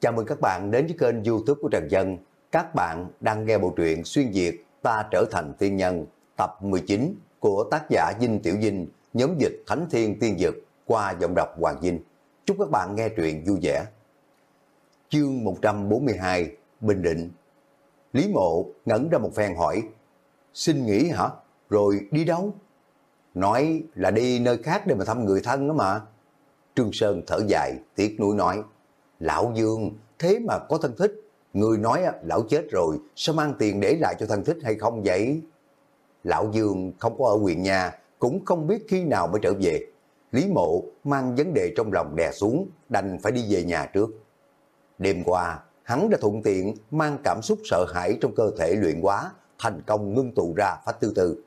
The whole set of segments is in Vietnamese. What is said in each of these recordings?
Chào mừng các bạn đến với kênh youtube của Trần Dân. Các bạn đang nghe bộ truyện Xuyên Việt Ta Trở Thành Tiên Nhân tập 19 của tác giả Dinh Tiểu Dinh, nhóm dịch Thánh Thiên Tiên Dực qua giọng đọc Hoàng Dinh. Chúc các bạn nghe truyện vui vẻ. Chương 142 Bình Định Lý Mộ ngẩn ra một phen hỏi Xin nghỉ hả? Rồi đi đâu? Nói là đi nơi khác để mà thăm người thân đó mà. Trương Sơn thở dài, tiếc nuối nói Lão Dương, thế mà có thân thích. Người nói à, lão chết rồi, sao mang tiền để lại cho thân thích hay không vậy? Lão Dương không có ở huyện nhà, cũng không biết khi nào mới trở về. Lý mộ mang vấn đề trong lòng đè xuống, đành phải đi về nhà trước. Đêm qua, hắn đã thuận tiện mang cảm xúc sợ hãi trong cơ thể luyện quá thành công ngưng tụ ra phát tư tư.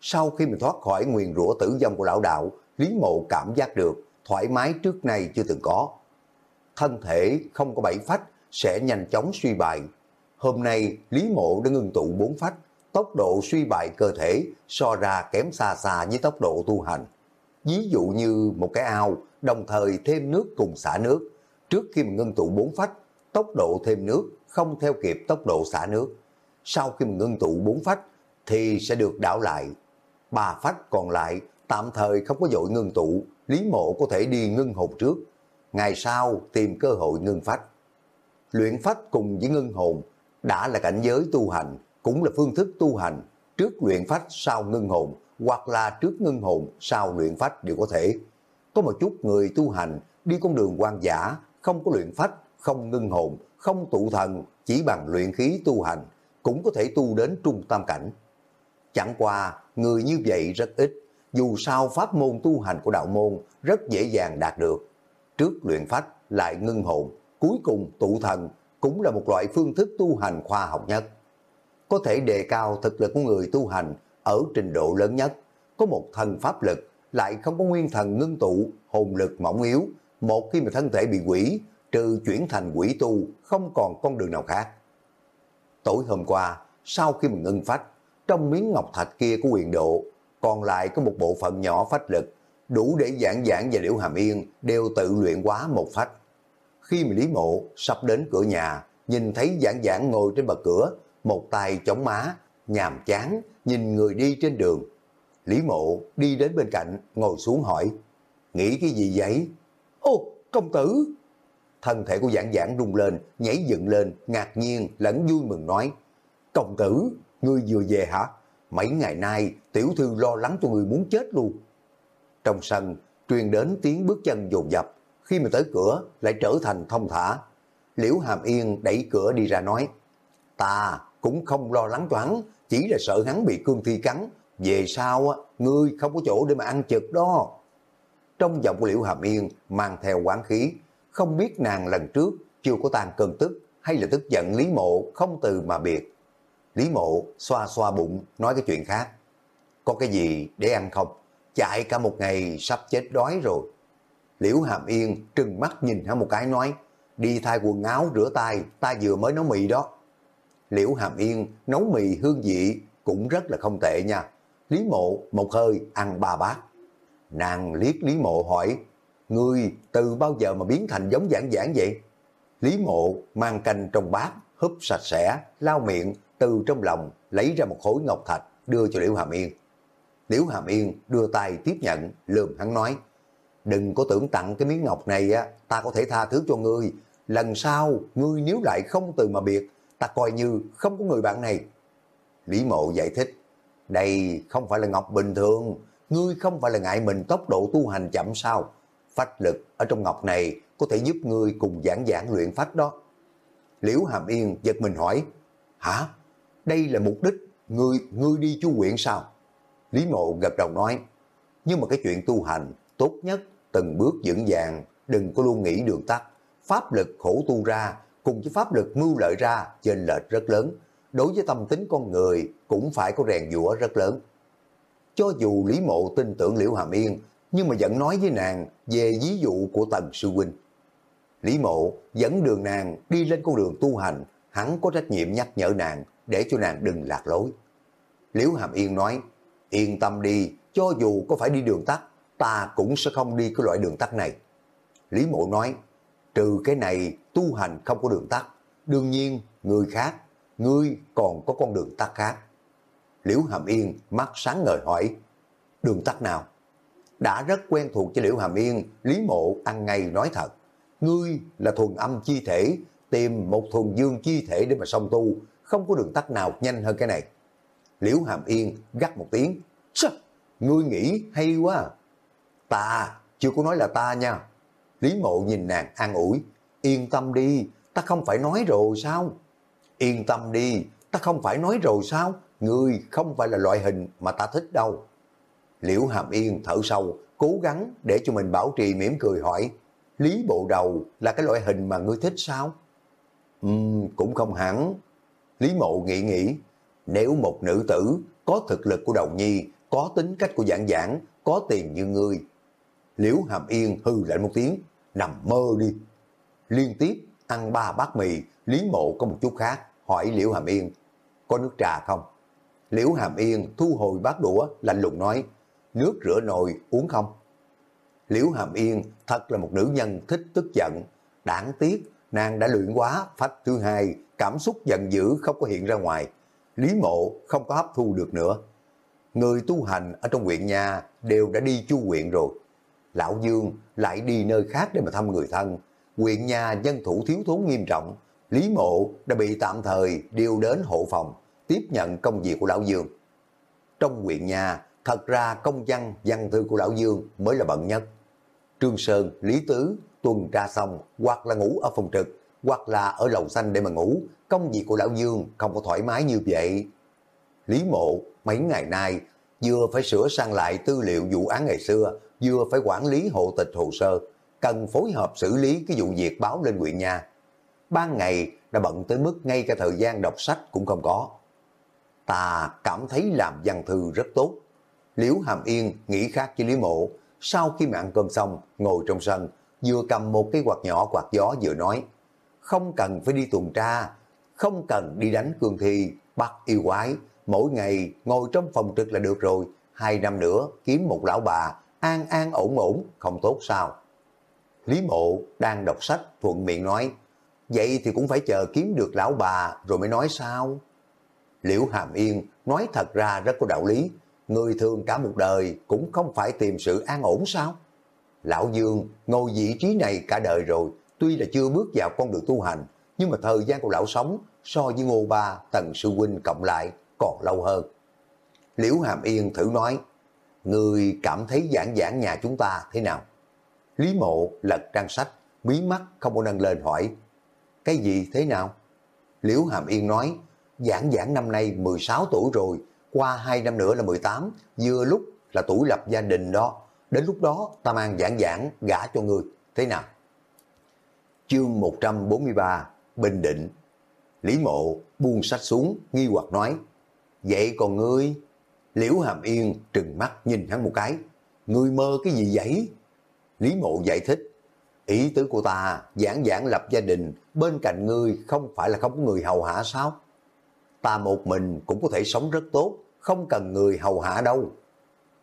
Sau khi mình thoát khỏi nguyền rủa tử vong của lão đạo, Lý mộ cảm giác được thoải mái trước nay chưa từng có. Thân thể không có bảy phách sẽ nhanh chóng suy bại. Hôm nay Lý mộ đã ngưng tụ bốn phách, tốc độ suy bại cơ thể so ra kém xa xa với tốc độ tu hành. Ví dụ như một cái ao, đồng thời thêm nước cùng xả nước. Trước khi mình ngưng tụ bốn phách, tốc độ thêm nước không theo kịp tốc độ xả nước. Sau khi mình ngưng tụ bốn phách, thì sẽ được đảo lại. Ba phách còn lại tạm thời không có dội ngưng tụ, Lý Mộ có thể đi ngưng hồn trước. Ngày sau tìm cơ hội ngưng phách. Luyện phách cùng với ngưng hồn đã là cảnh giới tu hành, cũng là phương thức tu hành. Trước luyện phách sau ngưng hồn, hoặc là trước ngưng hồn sau luyện phách đều có thể. Có một chút người tu hành đi con đường quan giả, không có luyện phách, không ngưng hồn, không tụ thần, chỉ bằng luyện khí tu hành, cũng có thể tu đến trung tam cảnh. Chẳng qua, người như vậy rất ít, dù sao pháp môn tu hành của đạo môn rất dễ dàng đạt được. Trước luyện phách lại ngưng hồn, cuối cùng tụ thần cũng là một loại phương thức tu hành khoa học nhất. Có thể đề cao thực lực của người tu hành ở trình độ lớn nhất, có một thần pháp lực lại không có nguyên thần ngưng tụ, hồn lực mỏng yếu, một khi mà thân thể bị quỷ, trừ chuyển thành quỷ tu, không còn con đường nào khác. Tối hôm qua, sau khi mình ngưng phách, trong miếng ngọc thạch kia của quyền độ, còn lại có một bộ phận nhỏ phách lực, đủ để giảng giảng và liễu hàm yên đều tự luyện quá một phách. Khi mà Lý Mộ sắp đến cửa nhà, nhìn thấy giảng giảng ngồi trên bậc cửa, một tay chống má, nhàm chán, nhìn người đi trên đường. Lý Mộ đi đến bên cạnh, ngồi xuống hỏi, nghĩ cái gì vậy? Ô, công tử! Thân thể của giảng giảng rung lên, nhảy dựng lên, ngạc nhiên, lẫn vui mừng nói, công tử, ngươi vừa về hả? Mấy ngày nay, tiểu thư lo lắng cho người muốn chết luôn. Trong sân, truyền đến tiếng bước chân dồn dập, khi mà tới cửa lại trở thành thông thả. Liễu Hàm Yên đẩy cửa đi ra nói, ta cũng không lo lắng cho hắn, chỉ là sợ hắn bị cương thi cắn, về sau á, ngươi không có chỗ để mà ăn trực đó. Trong giọng của Liễu Hàm Yên mang theo quán khí, không biết nàng lần trước chưa có tàn cơn tức hay là tức giận Lý Mộ không từ mà biệt. Lý Mộ xoa xoa bụng nói cái chuyện khác. Có cái gì để ăn không? Chạy cả một ngày sắp chết đói rồi. Liễu Hàm Yên trừng mắt nhìn hắn một cái nói đi thay quần áo rửa tay, ta vừa mới nấu mì đó. Liễu Hàm Yên nấu mì hương vị cũng rất là không tệ nha. Lý Mộ một hơi ăn ba bát. Nàng liếc Lý Mộ hỏi, Ngươi từ bao giờ mà biến thành giống giảng giảng vậy? Lý Mộ mang canh trong bát, húp sạch sẽ, lau miệng, từ trong lòng lấy ra một khối ngọc thạch đưa cho Liễu Hàm Yên. Liễu Hàm Yên đưa tay tiếp nhận, lườm hắn nói, đừng có tưởng tặng cái miếng ngọc này á, ta có thể tha thứ cho ngươi. Lần sau, ngươi nếu lại không từ mà biệt, ta coi như không có người bạn này. Lý Mộ giải thích, đây không phải là ngọc bình thường, ngươi không phải là ngại mình tốc độ tu hành chậm sao? Phách lực ở trong ngọc này có thể giúp ngươi cùng giảng giảng luyện phách đó. Liễu Hàm Yên giật mình hỏi, hả? Đây là mục đích, ngươi, ngươi đi chu quyện sao? Lý Mộ gật đầu nói, nhưng mà cái chuyện tu hành tốt nhất từng bước vững vàng, đừng có luôn nghĩ đường tắt. Pháp lực khổ tu ra, cùng với pháp lực mưu lợi ra, trên lệch rất lớn. Đối với tâm tính con người, cũng phải có rèn dũa rất lớn. Cho dù Lý Mộ tin tưởng Liễu Hàm Yên, nhưng mà vẫn nói với nàng về ví dụ của Tần Sư Huynh. Lý Mộ dẫn đường nàng đi lên con đường tu hành, hắn có trách nhiệm nhắc nhở nàng để cho nàng đừng lạc lối. Liễu Hàm Yên nói, yên tâm đi, cho dù có phải đi đường tắt, ta cũng sẽ không đi cái loại đường tắt này. Lý Mộ nói, trừ cái này tu hành không có đường tắt, đương nhiên người khác, ngươi còn có con đường tắt khác. Liễu Hàm Yên mắt sáng ngời hỏi, đường tắt nào? Đã rất quen thuộc với Liễu Hàm Yên, Lý Mộ ăn ngay nói thật. Ngươi là thuần âm chi thể, tìm một thuần dương chi thể để mà song tu, không có đường tắt nào nhanh hơn cái này. Liễu Hàm Yên gắt một tiếng, Sao? Ngươi nghĩ hay quá. À. Ta, chưa có nói là ta nha. Lý Mộ nhìn nàng an ủi, yên tâm đi, ta không phải nói rồi sao? Yên tâm đi, ta không phải nói rồi sao? Ngươi không phải là loại hình mà ta thích đâu. Liễu Hàm Yên thở sâu, cố gắng để cho mình bảo trì mỉm cười hỏi, Lý Bộ Đầu là cái loại hình mà ngươi thích sao? Ừm, cũng không hẳn. Lý Mộ nghĩ nghĩ, nếu một nữ tử có thực lực của Đầu Nhi, có tính cách của giảng giảng, có tiền như ngươi. Liễu Hàm Yên hư lại một tiếng, nằm mơ đi. Liên tiếp ăn ba bát mì, Lý Mộ có một chút khác, hỏi Liễu Hàm Yên, có nước trà không? Liễu Hàm Yên thu hồi bát đũa, lạnh lùng nói, nước rửa nồi uống không? Liễu Hàm Yên thật là một nữ nhân thích tức giận, đáng tiếc nàng đã luyện quá phách thứ hai, cảm xúc giận dữ không có hiện ra ngoài. Lý mộ không có hấp thu được nữa. Người tu hành ở trong huyện nhà đều đã đi chu huyện rồi. Lão Dương lại đi nơi khác để mà thăm người thân. Huyện nhà dân thủ thiếu thốn nghiêm trọng. Lý mộ đã bị tạm thời điều đến hộ phòng, tiếp nhận công việc của Lão Dương. Trong huyện nhà, thật ra công văn, văn thư của Lão Dương mới là bận nhất. Trương Sơn, Lý Tứ tuần tra xong hoặc là ngủ ở phòng trực hoặc là ở lầu xanh để mà ngủ. Công việc của Lão Dương không có thoải mái như vậy. Lý Mộ mấy ngày nay vừa phải sửa sang lại tư liệu vụ án ngày xưa, vừa phải quản lý hộ tịch hồ sơ, cần phối hợp xử lý cái vụ việc báo lên huyện nha. Ban ngày đã bận tới mức ngay cả thời gian đọc sách cũng không có. Ta cảm thấy làm văn thư rất tốt. Liễu Hàm Yên nghĩ khác với Lý Mộ, sau khi mà ăn cơm xong, ngồi trong sân, vừa cầm một cái quạt nhỏ quạt gió vừa nói, không cần phải đi tuần tra, không cần đi đánh cương thi, bắt yêu quái, mỗi ngày ngồi trong phòng trực là được rồi, hai năm nữa kiếm một lão bà, an an ổn ổn, không tốt sao. Lý mộ đang đọc sách thuận miệng nói, vậy thì cũng phải chờ kiếm được lão bà rồi mới nói sao. Liễu Hàm Yên nói thật ra rất có đạo lý, người thường cả một đời cũng không phải tìm sự an ổn sao? Lão Dương ngồi vị trí này cả đời rồi, tuy là chưa bước vào con đường tu hành, nhưng mà thời gian của lão sống so với Ngô Ba, Tần Sư Huynh cộng lại còn lâu hơn. Liễu Hàm Yên thử nói, người cảm thấy giảng giảng nhà chúng ta thế nào? Lý Mộ lật trang sách, bí mắt không có nâng lên hỏi, cái gì thế nào? Liễu Hàm Yên nói, giảng giảng năm nay 16 tuổi rồi, qua 2 năm nữa là 18, vừa lúc là tuổi lập gia đình đó. Đến lúc đó ta mang giảng giảng gả cho người, thế nào? Chương 143, Bình Định Lý Mộ buông sách xuống, nghi hoặc nói, Vậy còn ngươi? Liễu Hàm Yên trừng mắt nhìn hắn một cái, Ngươi mơ cái gì vậy? Lý Mộ giải thích, Ý tứ của ta giảng giảng lập gia đình, bên cạnh ngươi không phải là không có người hầu hạ sao? Ta một mình cũng có thể sống rất tốt, không cần người hầu hạ đâu.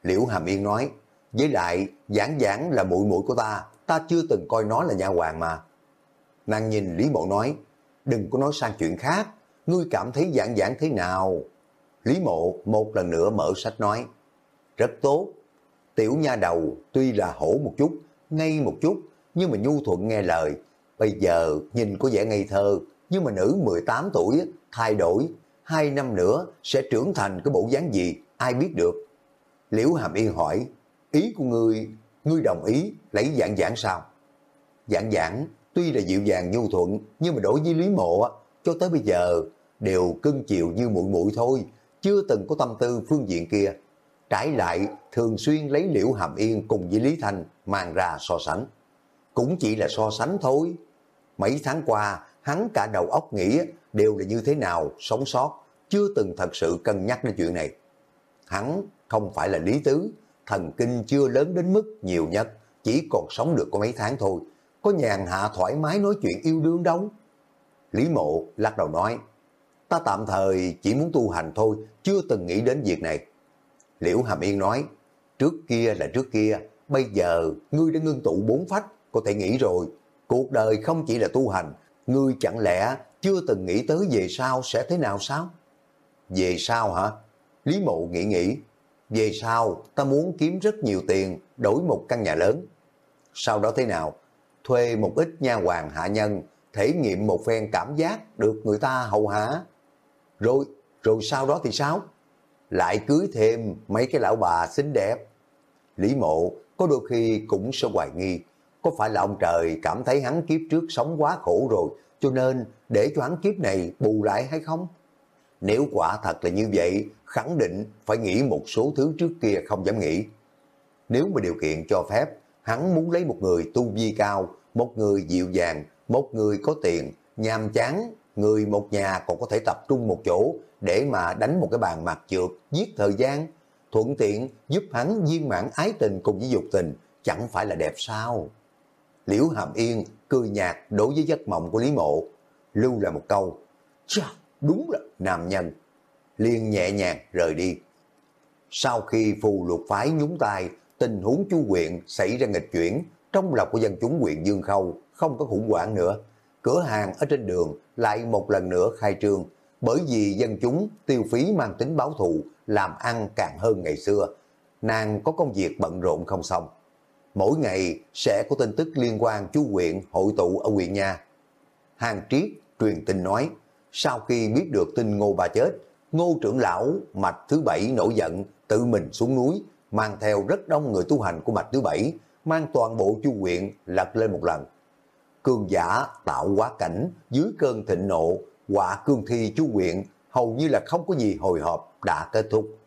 Liễu Hàm Yên nói, với lại giảng giảng là muội muội của ta, ta chưa từng coi nó là nhà hoàng mà. Nàng nhìn Lý Mộ nói, đừng có nói sang chuyện khác, ngươi cảm thấy giảng giảng thế nào? Lý Mộ một lần nữa mở sách nói, rất tốt, tiểu nha đầu tuy là hổ một chút, ngây một chút, nhưng mà nhu thuận nghe lời. Bây giờ nhìn có vẻ ngây thơ, nhưng mà nữ 18 tuổi thay đổi, hai năm nữa sẽ trưởng thành cái bộ dáng gì, ai biết được. Liễu Hàm Yên hỏi, ý của ngươi, ngươi đồng ý lấy dạng giảng sao? Dạng giảng tuy là dịu dàng nhu thuận, nhưng mà đối với Lý Mộ, cho tới bây giờ đều cưng chiều như muội muội thôi, chưa từng có tâm tư phương diện kia. Trái lại, thường xuyên lấy Liễu Hàm Yên cùng với Lý Thanh mang ra so sánh. Cũng chỉ là so sánh thôi. Mấy tháng qua, hắn cả đầu óc nghĩ đều là như thế nào sống sót, chưa từng thật sự cân nhắc đến chuyện này. Hắn không phải là Lý Tứ, thần kinh chưa lớn đến mức nhiều nhất, chỉ còn sống được có mấy tháng thôi, có nhàn hạ thoải mái nói chuyện yêu đương đâu. Lý Mộ lắc đầu nói, ta tạm thời chỉ muốn tu hành thôi, chưa từng nghĩ đến việc này. Liễu Hàm Yên nói, trước kia là trước kia, bây giờ ngươi đã ngưng tụ bốn phách, có thể nghĩ rồi, Cuộc đời không chỉ là tu hành, ngươi chẳng lẽ chưa từng nghĩ tới về sau sẽ thế nào sao? Về sau hả? Lý mộ nghĩ nghĩ, về sau ta muốn kiếm rất nhiều tiền, đổi một căn nhà lớn. Sau đó thế nào? Thuê một ít nha hoàng hạ nhân, thể nghiệm một phen cảm giác được người ta hầu hạ. Rồi, rồi sau đó thì sao? Lại cưới thêm mấy cái lão bà xinh đẹp. Lý mộ có đôi khi cũng sẽ hoài nghi, có phải là ông trời cảm thấy hắn kiếp trước sống quá khổ rồi, cho nên để cho hắn kiếp này bù lại hay không? Nếu quả thật là như vậy, khẳng định phải nghĩ một số thứ trước kia không dám nghĩ. Nếu mà điều kiện cho phép, hắn muốn lấy một người tu vi cao, một người dịu dàng, một người có tiền, nhàm chán, người một nhà còn có thể tập trung một chỗ để mà đánh một cái bàn mặt trượt, giết thời gian, thuận tiện giúp hắn viên mãn ái tình cùng với dục tình, chẳng phải là đẹp sao? Liễu Hàm Yên cười nhạt đối với giấc mộng của Lý Mộ, lưu lại một câu, Chà, đúng là nam nhân, liền nhẹ nhàng rời đi. Sau khi phù lục phái nhúng tay, tình huống chu quyện xảy ra nghịch chuyển, trong lòng của dân chúng huyện Dương Khâu không có khủng hoảng nữa. Cửa hàng ở trên đường lại một lần nữa khai trương, bởi vì dân chúng tiêu phí mang tính báo thù, làm ăn càng hơn ngày xưa. Nàng có công việc bận rộn không xong. Mỗi ngày sẽ có tin tức liên quan chú huyện hội tụ ở huyện nhà. Hàng Triết truyền tin nói, sau khi biết được tin Ngô bà chết, Ngô trưởng lão mạch thứ bảy nổi giận, tự mình xuống núi, mang theo rất đông người tu hành của mạch thứ bảy, mang toàn bộ chu huyện lật lên một lần. Cương giả tạo quá cảnh dưới cơn thịnh nộ, quả cương thi chu quyện hầu như là không có gì hồi hộp đã kết thúc.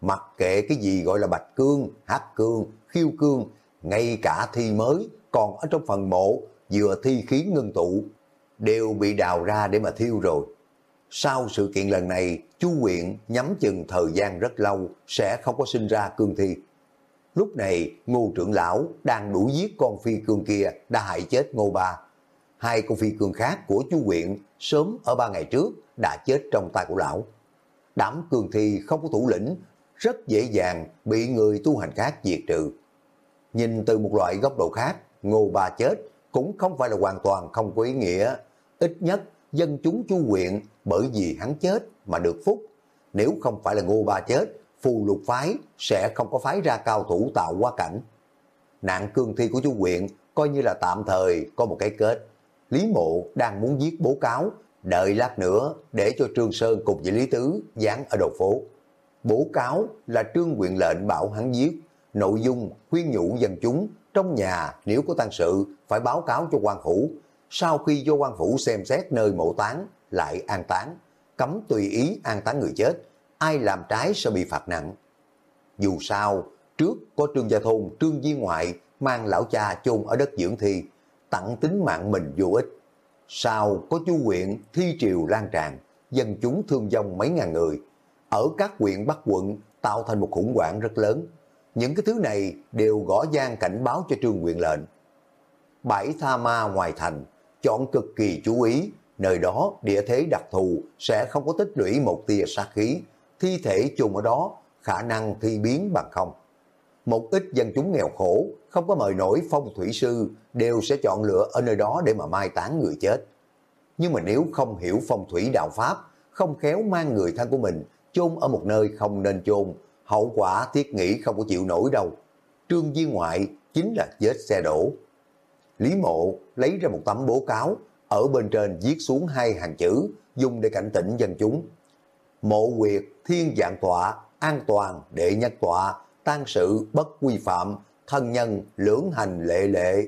Mặc kệ cái gì gọi là bạch cương, hắc cương, khiêu cương, ngay cả thi mới còn ở trong phần mộ vừa thi khí ngưng tụ đều bị đào ra để mà thiêu rồi. Sau sự kiện lần này, chu huyện nhắm chừng thời gian rất lâu sẽ không có sinh ra cương thi. Lúc này, ngô trưởng lão đang đuổi giết con phi cương kia đã hại chết ngô ba. Hai con phi cương khác của chu huyện sớm ở ba ngày trước đã chết trong tay của lão. Đám cương thi không có thủ lĩnh, rất dễ dàng bị người tu hành khác diệt trừ. Nhìn từ một loại góc độ khác, ngô ba chết cũng không phải là hoàn toàn không có ý nghĩa. Ít nhất, dân chúng chu huyện bởi vì hắn chết mà được phúc. Nếu không phải là ngô ba chết, phù lục phái sẽ không có phái ra cao thủ tạo quá cảnh. Nạn cương thi của chu huyện coi như là tạm thời có một cái kết. Lý Mộ đang muốn giết bố cáo, đợi lát nữa để cho Trương Sơn cùng với Lý Tứ dán ở đầu phố. Bố cáo là trương quyện lệnh bảo hắn giết, nội dung khuyên nhủ dân chúng trong nhà nếu có tăng sự phải báo cáo cho quan phủ. Sau khi do quan phủ xem xét nơi mộ tán lại an táng, cấm tùy ý an táng người chết, ai làm trái sẽ bị phạt nặng. Dù sao, trước có Trương Gia Thôn, Trương Di Ngoại mang lão cha chôn ở đất dưỡng thi, tặng tính mạng mình vô ích. Sau có chú huyện thi triều lan tràn, dân chúng thương vong mấy ngàn người. Ở các huyện Bắc quận tạo thành một khủng hoảng rất lớn. Những cái thứ này đều gõ gian cảnh báo cho trương huyện lệnh. Bãi Tha Ma ngoài thành, chọn cực kỳ chú ý, nơi đó địa thế đặc thù sẽ không có tích lũy một tia sát khí, thi thể chôn ở đó, khả năng thi biến bằng không. Một ít dân chúng nghèo khổ, không có mời nổi phong thủy sư, đều sẽ chọn lựa ở nơi đó để mà mai táng người chết. Nhưng mà nếu không hiểu phong thủy đạo pháp, không khéo mang người thân của mình chôn ở một nơi không nên chôn, hậu quả thiết nghĩ không có chịu nổi đâu. Trương Di Ngoại chính là chết xe đổ. Lý Mộ lấy ra một tấm bố cáo, ở bên trên viết xuống hai hàng chữ, dùng để cảnh tỉnh dân chúng. Mộ quyệt thiên dạng tọa, an toàn đệ nhất tọa, tan sự bất quy phạm, thân nhân lưỡng hành lệ lệ.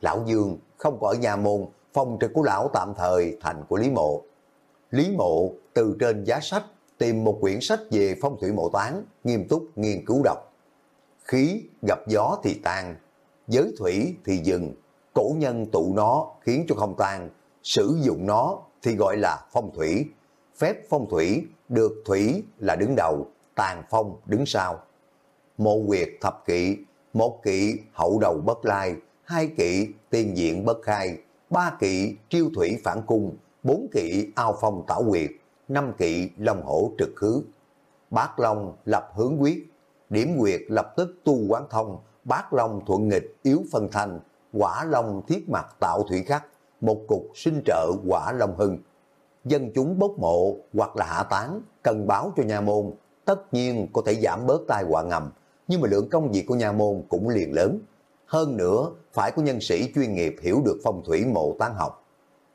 Lão Dương không có ở nhà môn, phòng trực của lão tạm thời thành của Lý Mộ. Lý Mộ từ trên giá sách tìm một quyển sách về phong thủy mộ toán, nghiêm túc nghiên cứu đọc. Khí gặp gió thì tan, giới thủy thì dừng, cổ nhân tụ nó khiến cho không tan, sử dụng nó thì gọi là phong thủy. Phép phong thủy được thủy là đứng đầu, tàn phong đứng sau. Mộ quyệt thập kỵ, một kỵ hậu đầu bất lai, hai kỵ tiên diện bất khai, ba kỵ triêu thủy phản cung, bốn kỵ ao phong tảo quyệt, năm kỵ long hổ trực khứ. Bát Long lập hướng quyết, điểm quyệt lập tức tu quán thông, bát Long thuận nghịch yếu phân thanh, quả long thiết mặt tạo thủy khắc, một cục sinh trợ quả long hưng. Dân chúng bốc mộ hoặc là hạ tán, cần báo cho nhà môn, tất nhiên có thể giảm bớt tai họa ngầm, nhưng mà lượng công việc của nhà môn cũng liền lớn. Hơn nữa, phải có nhân sĩ chuyên nghiệp hiểu được phong thủy mộ tán học.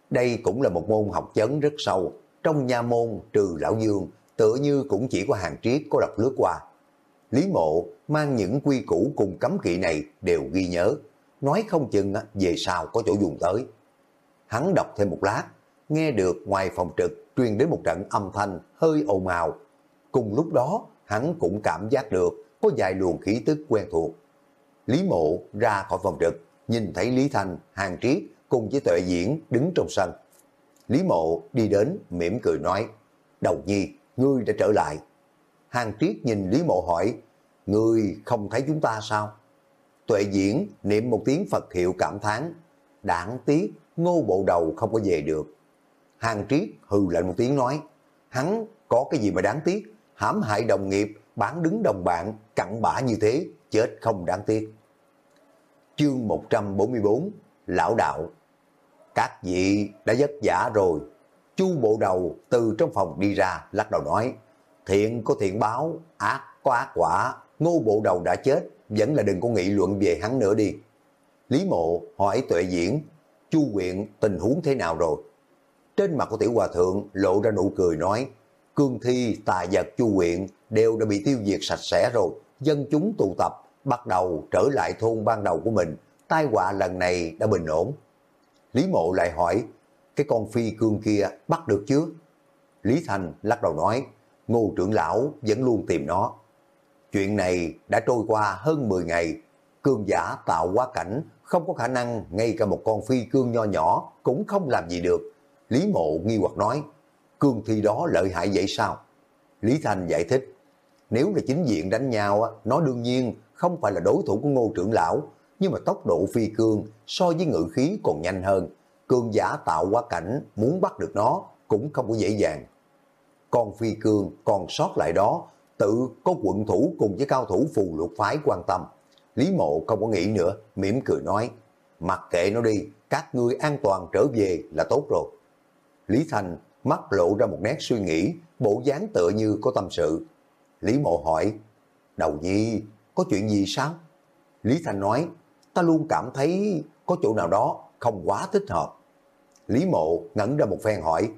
Đây cũng là một môn học chấn rất sâu. Trong nhà môn trừ Lão Dương, tựa như cũng chỉ có hàng triết có đọc lướt qua. Lý mộ mang những quy củ cùng cấm kỵ này đều ghi nhớ, nói không chừng về sau có chỗ dùng tới. Hắn đọc thêm một lát, nghe được ngoài phòng trực truyền đến một trận âm thanh hơi ồn ào. Cùng lúc đó, hắn cũng cảm giác được có vài luồng khí tức quen thuộc. Lý mộ ra khỏi phòng trực, nhìn thấy Lý Thanh, Hàng Triết cùng với tuệ diễn đứng trong sân. Lý mộ đi đến, mỉm cười nói, đầu nhi, ngươi đã trở lại. Hàng Triết nhìn Lý mộ hỏi, ngươi không thấy chúng ta sao? Tuệ diễn niệm một tiếng Phật hiệu cảm thán đáng tiếc ngô bộ đầu không có về được. Hàng Triết hừ lạnh một tiếng nói, hắn có cái gì mà đáng tiếc, hãm hại đồng nghiệp, bán đứng đồng bạn, cặn bã như thế, chết không đáng tiếc. Chương 144 Lão Đạo Các vị đã vất vả rồi. Chu bộ đầu từ trong phòng đi ra, lắc đầu nói, thiện có thiện báo, ác có ác quả, ngô bộ đầu đã chết, vẫn là đừng có nghị luận về hắn nữa đi. Lý mộ hỏi tuệ diễn, chu quyện tình huống thế nào rồi? Trên mặt của tiểu hòa thượng lộ ra nụ cười nói, cương thi, tà vật chu quyện đều đã bị tiêu diệt sạch sẽ rồi, dân chúng tụ tập, bắt đầu trở lại thôn ban đầu của mình, tai họa lần này đã bình ổn. Lý mộ lại hỏi, cái con phi cương kia bắt được chưa? Lý Thành lắc đầu nói, ngô trưởng lão vẫn luôn tìm nó. Chuyện này đã trôi qua hơn 10 ngày, cương giả tạo quá cảnh, không có khả năng ngay cả một con phi cương nho nhỏ cũng không làm gì được. Lý mộ nghi hoặc nói, cương thi đó lợi hại vậy sao? Lý Thành giải thích, nếu là chính diện đánh nhau, nó đương nhiên không phải là đối thủ của ngô trưởng lão, nhưng mà tốc độ phi cương so với ngự khí còn nhanh hơn. Cương giả tạo quá cảnh muốn bắt được nó cũng không có dễ dàng. còn phi cương còn sót lại đó, tự có quận thủ cùng với cao thủ phù lục phái quan tâm. Lý mộ không có nghĩ nữa, mỉm cười nói, mặc kệ nó đi, các ngươi an toàn trở về là tốt rồi. Lý Thành mắt lộ ra một nét suy nghĩ, bộ dáng tựa như có tâm sự. Lý mộ hỏi, đầu nhi, có chuyện gì sao? Lý Thành nói, ta luôn cảm thấy có chỗ nào đó không quá thích hợp. Lý mộ ngẩn ra một phen hỏi,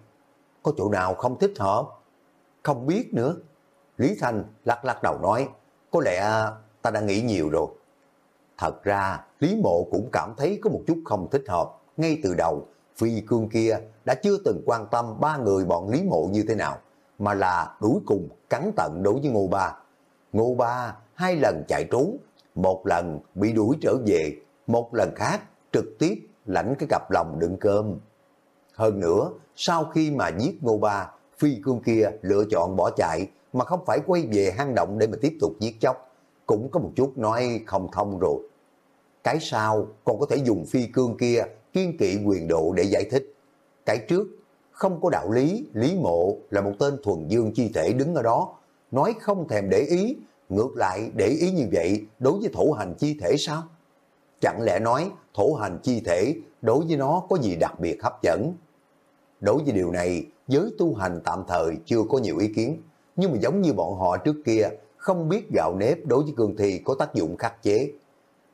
có chỗ nào không thích hợp? Không biết nữa. Lý Thành lắc lắc đầu nói, có lẽ ta đã nghĩ nhiều rồi. Thật ra, Lý Mộ cũng cảm thấy có một chút không thích hợp. Ngay từ đầu, Phi Cương kia đã chưa từng quan tâm ba người bọn Lý Mộ như thế nào, mà là đuổi cùng cắn tận đối với Ngô Ba. Ngô Ba hai lần chạy trốn, một lần bị đuổi trở về, một lần khác trực tiếp lãnh cái cặp lòng đựng cơm. Hơn nữa, sau khi mà giết Ngô Ba, Phi Cương kia lựa chọn bỏ chạy mà không phải quay về hang động để mà tiếp tục giết chóc, cũng có một chút nói không thông rồi. Cái sau còn có thể dùng Phi Cương kia kiên kỵ quyền độ để giải thích. Cái trước, không có đạo lý, Lý Mộ là một tên thuần dương chi thể đứng ở đó, nói không thèm để ý, ngược lại để ý như vậy đối với thổ hành chi thể sao? Chẳng lẽ nói thổ hành chi thể đối với nó có gì đặc biệt hấp dẫn? Đối với điều này, giới tu hành tạm thời chưa có nhiều ý kiến, nhưng mà giống như bọn họ trước kia, không biết gạo nếp đối với cương thi có tác dụng khắc chế.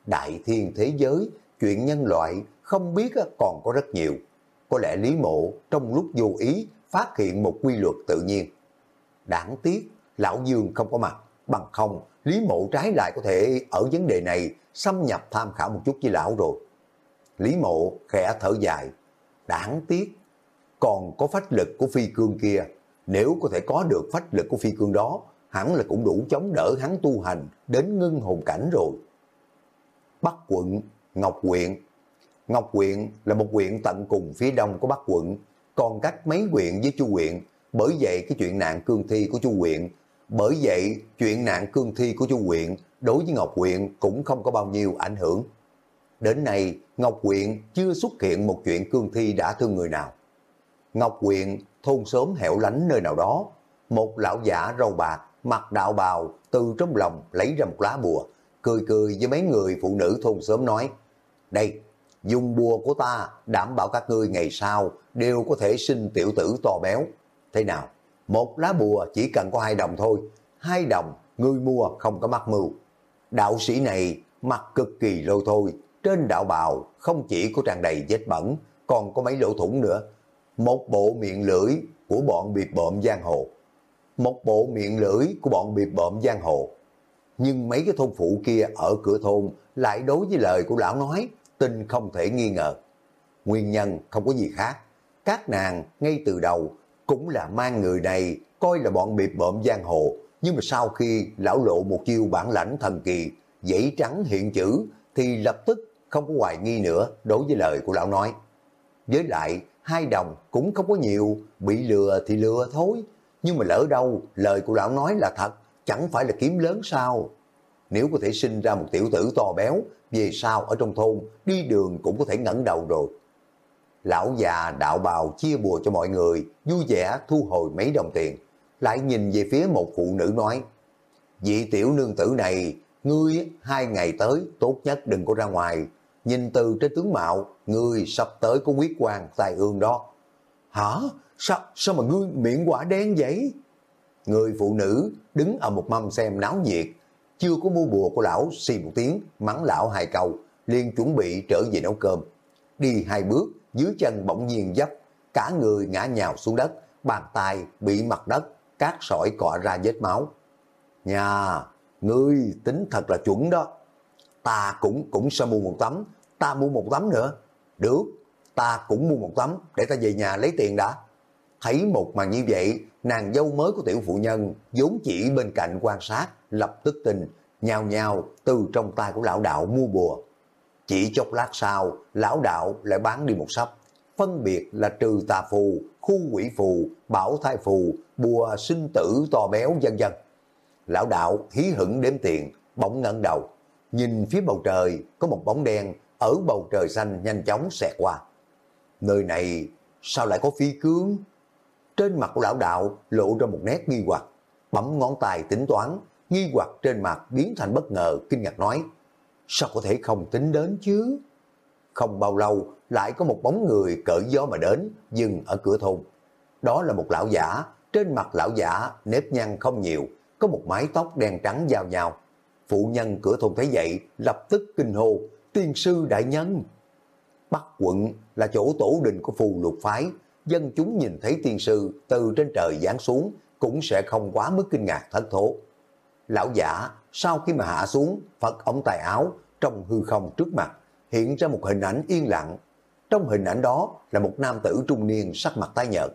Đại thiên thế giới, chuyện nhân loại không biết còn có rất nhiều. Có lẽ Lý Mộ trong lúc vô ý phát hiện một quy luật tự nhiên. Đáng tiếc, Lão Dương không có mặt, bằng không Lý Mộ trái lại có thể ở vấn đề này xâm nhập tham khảo một chút với Lão rồi. Lý Mộ khẽ thở dài, đáng tiếc, còn có phách lực của phi cương kia, nếu có thể có được phách lực của phi cương đó, hẳn là cũng đủ chống đỡ hắn tu hành đến ngưng hồn cảnh rồi. Bắc quận, Ngọc huyện Ngọc huyện là một huyện tận cùng phía đông của Bắc quận, còn cách mấy huyện với chu huyện, bởi vậy cái chuyện nạn cương thi của chu huyện, bởi vậy chuyện nạn cương thi của chu huyện đối với Ngọc huyện cũng không có bao nhiêu ảnh hưởng. Đến nay, Ngọc huyện chưa xuất hiện một chuyện cương thi đã thương người nào. Ngọc huyện, thôn sớm hẻo lánh nơi nào đó, một lão giả râu bạc, mặc đạo bào, từ trong lòng lấy ra một lá bùa, cười cười với mấy người phụ nữ thôn sớm nói, đây, dùng bùa của ta đảm bảo các ngươi ngày sau đều có thể sinh tiểu tử to béo. Thế nào? Một lá bùa chỉ cần có hai đồng thôi, hai đồng ngươi mua không có mắc mưu. Đạo sĩ này mặt cực kỳ lôi thôi, trên đạo bào không chỉ có tràn đầy vết bẩn, còn có mấy lỗ thủng nữa. Một bộ miệng lưỡi của bọn biệt bộm giang hồ. Một bộ miệng lưỡi của bọn biệt bộm giang hồ. Nhưng mấy cái thôn phụ kia ở cửa thôn lại đối với lời của lão nói, tin không thể nghi ngờ. Nguyên nhân không có gì khác. Các nàng ngay từ đầu cũng là mang người này coi là bọn biệt bợm giang hồ. Nhưng mà sau khi lão lộ một chiêu bản lãnh thần kỳ, giấy trắng hiện chữ, thì lập tức không có hoài nghi nữa đối với lời của lão nói. Với lại, hai đồng cũng không có nhiều, bị lừa thì lừa thôi. Nhưng mà lỡ đâu, lời của lão nói là thật, chẳng phải là kiếm lớn sao? Nếu có thể sinh ra một tiểu tử to béo, về sau ở trong thôn, đi đường cũng có thể ngẩng đầu rồi. Lão già đạo bào chia bùa cho mọi người, vui vẻ thu hồi mấy đồng tiền. Lại nhìn về phía một phụ nữ nói, vị tiểu nương tử này, ngươi hai ngày tới tốt nhất đừng có ra ngoài. Nhìn từ trên tướng mạo, ngươi sắp tới có quyết quan tài ương đó. Hả? Sao, sao mà ngươi miệng quả đen vậy? Người phụ nữ đứng ở một mâm xem náo nhiệt, chưa có mua bùa của lão xì một tiếng, mắng lão hai câu, liền chuẩn bị trở về nấu cơm. Đi hai bước, dưới chân bỗng nhiên dấp, cả người ngã nhào xuống đất, bàn tay bị mặt đất, cát sỏi cọ ra vết máu. Nhà, ngươi tính thật là chuẩn đó. Ta cũng cũng sẽ mua một tấm, ta mua một tấm nữa. Được, ta cũng mua một tấm để ta về nhà lấy tiền đã. Thấy một màn như vậy, nàng dâu mới của tiểu phụ nhân vốn chỉ bên cạnh quan sát, lập tức tình, nhào nhào từ trong tay của lão đạo mua bùa. Chỉ chốc lát sau, lão đạo lại bán đi một sắp, phân biệt là trừ tà phù, khu quỷ phù, bảo thai phù, bùa sinh tử to béo dân dân. Lão đạo hí hửng đếm tiền, bỗng ngẩng đầu, nhìn phía bầu trời có một bóng đen ở bầu trời xanh nhanh chóng xẹt qua. Nơi này sao lại có phi cương? Trên mặt của lão đạo lộ ra một nét nghi hoặc, bấm ngón tay tính toán, nghi hoặc trên mặt biến thành bất ngờ, kinh ngạc nói, sao có thể không tính đến chứ? Không bao lâu, lại có một bóng người cởi gió mà đến, dừng ở cửa thôn. Đó là một lão giả, trên mặt lão giả nếp nhăn không nhiều, có một mái tóc đen trắng giao nhau. Phụ nhân cửa thôn thấy vậy, lập tức kinh hô, tiên sư đại nhân. Bắc quận là chỗ tổ đình của phù lục phái, dân chúng nhìn thấy tiên sư từ trên trời giáng xuống cũng sẽ không quá mức kinh ngạc thất thố. Lão giả sau khi mà hạ xuống, phật ống tài áo trong hư không trước mặt, hiện ra một hình ảnh yên lặng. Trong hình ảnh đó là một nam tử trung niên sắc mặt tái nhợt.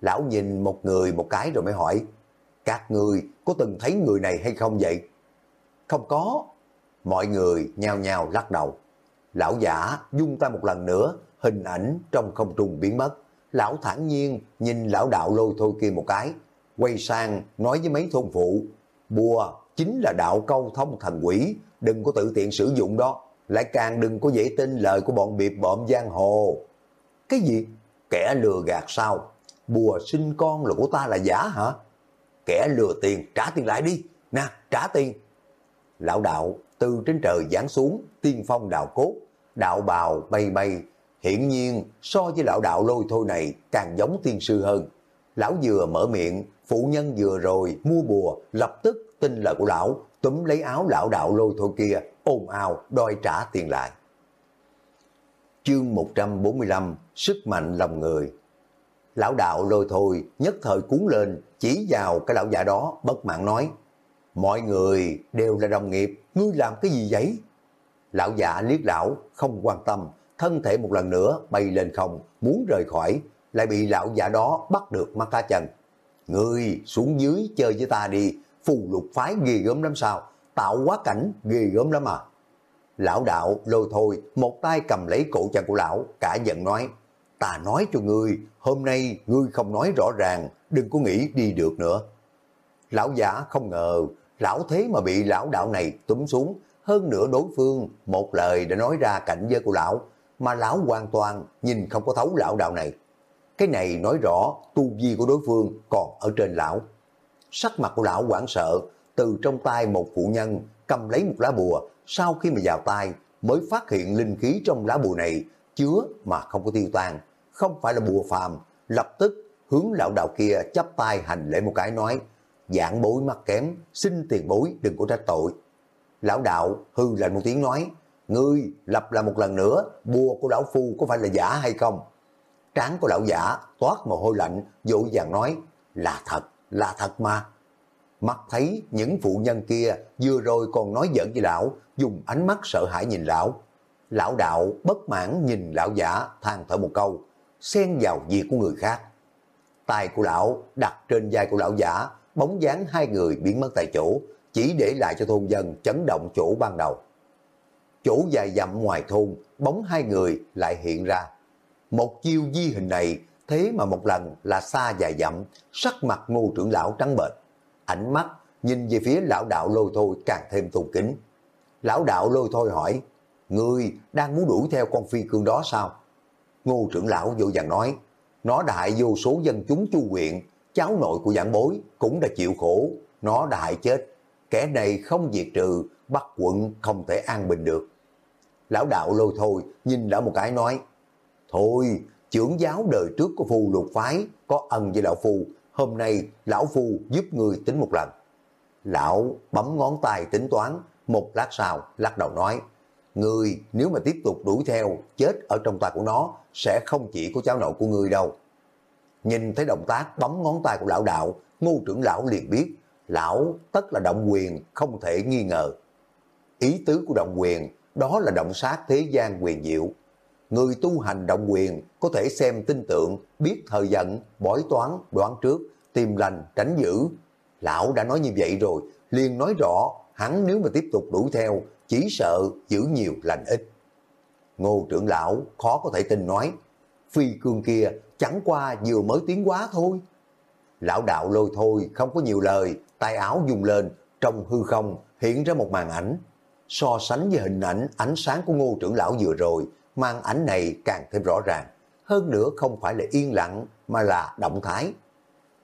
Lão nhìn một người một cái rồi mới hỏi, các người có từng thấy người này hay không vậy? Không có. Mọi người nhao nhao lắc đầu. Lão giả dung ta một lần nữa, hình ảnh trong không trung biến mất. Lão thản nhiên nhìn lão đạo lôi thôi kia một cái, quay sang nói với mấy thôn phụ, bùa chính là đạo câu thông thần quỷ, đừng có tự tiện sử dụng đó, lại càng đừng có dễ tin lời của bọn biệt bợm giang hồ. Cái gì? Kẻ lừa gạt sao? Bùa sinh con là của ta là giả hả? Kẻ lừa tiền, trả tiền lại đi. Nè, trả tiền. Lão đạo từ trên trời giáng xuống, tiên phong đạo cốt, đạo bào bay bay, Hiển nhiên, so với lão đạo lôi thôi này càng giống tiên sư hơn. Lão vừa mở miệng, phụ nhân vừa rồi mua bùa, lập tức tin lời của lão, túm lấy áo lão đạo lôi thôi kia, ồn ào đòi trả tiền lại. Chương 145 Sức mạnh lòng người Lão đạo lôi thôi nhất thời cuốn lên chỉ vào cái lão già đó bất mãn nói Mọi người đều là đồng nghiệp, ngươi làm cái gì vậy? Lão già liếc lão, không quan tâm, thân thể một lần nữa bay lên không, muốn rời khỏi, lại bị lão già đó bắt được mắt cá chân. Ngươi xuống dưới chơi với ta đi, phù lục phái ghê gớm lắm sao, tạo quá cảnh ghê gớm lắm à. Lão đạo lôi thôi, một tay cầm lấy cổ chân của lão, cả giận nói, ta nói cho ngươi, hôm nay ngươi không nói rõ ràng, đừng có nghĩ đi được nữa. Lão giả không ngờ, lão thế mà bị lão đạo này túm xuống, hơn nữa đối phương một lời đã nói ra cảnh giới của lão, mà lão hoàn toàn nhìn không có thấu lão đạo này. Cái này nói rõ tu vi của đối phương còn ở trên lão. Sắc mặt của lão hoảng sợ, từ trong tay một phụ nhân cầm lấy một lá bùa, sau khi mà vào tay, mới phát hiện linh khí trong lá bùa này chứa mà không có tiêu tan, không phải là bùa phàm, lập tức hướng lão đạo kia chắp tay hành lễ một cái nói, dạng bối mắt kém, xin tiền bối đừng có trách tội. Lão đạo hư lạnh một tiếng nói, ngươi lặp lại một lần nữa, bùa của lão phu có phải là giả hay không? Trán của lão giả toát mồ hôi lạnh, dội vàng nói, là thật, là thật mà. Mắt thấy những phụ nhân kia vừa rồi còn nói giỡn với lão, dùng ánh mắt sợ hãi nhìn lão. Lão đạo bất mãn nhìn lão giả than thở một câu, xen vào việc của người khác. Tay của lão đặt trên vai của lão giả, bóng dáng hai người biến mất tại chỗ, chỉ để lại cho thôn dân chấn động chỗ ban đầu. Chỗ dài dặm ngoài thôn, bóng hai người lại hiện ra. Một chiêu di hình này, thế mà một lần là xa dài dặm, sắc mặt ngô trưởng lão trắng bệch. Ánh mắt nhìn về phía lão đạo lôi thôi càng thêm tôn kính. Lão đạo lôi thôi hỏi, Ngươi đang muốn đuổi theo con phi cương đó sao? Ngô trưởng lão vô vàng nói, nó đã hại vô số dân chúng chu huyện, cháu nội của giảng bối cũng đã chịu khổ, nó đã hại chết. Kẻ này không diệt trừ, bắc quận không thể an bình được. Lão đạo lôi thôi, nhìn lão một cái nói, Thôi, trưởng giáo đời trước của phù lục phái, có ân với lão phu, hôm nay lão phu giúp người tính một lần. Lão bấm ngón tay tính toán, một lát sau lắc đầu nói, Người nếu mà tiếp tục đuổi theo, chết ở trong tay của nó, sẽ không chỉ có cháu nội của người đâu. Nhìn thấy động tác bấm ngón tay của lão đạo, ngô trưởng lão liền biết, lão tất là động quyền, không thể nghi ngờ. Ý tứ của động quyền, đó là động sát thế gian quyền diệu. Người tu hành động quyền có thể xem tin tượng, biết thời giận, bói toán, đoán trước, tìm lành, tránh dữ. Lão đã nói như vậy rồi, liền nói rõ, hắn nếu mà tiếp tục đuổi theo, chỉ sợ giữ nhiều lành ít. Ngô trưởng lão khó có thể tin nói, phi cương kia chẳng qua vừa mới tiến quá thôi. Lão đạo lôi thôi, không có nhiều lời, tay áo dùng lên, trong hư không hiện ra một màn ảnh. So sánh với hình ảnh ánh sáng của ngô trưởng lão vừa rồi, mang ảnh này càng thêm rõ ràng. Hơn nữa không phải là yên lặng, mà là động thái.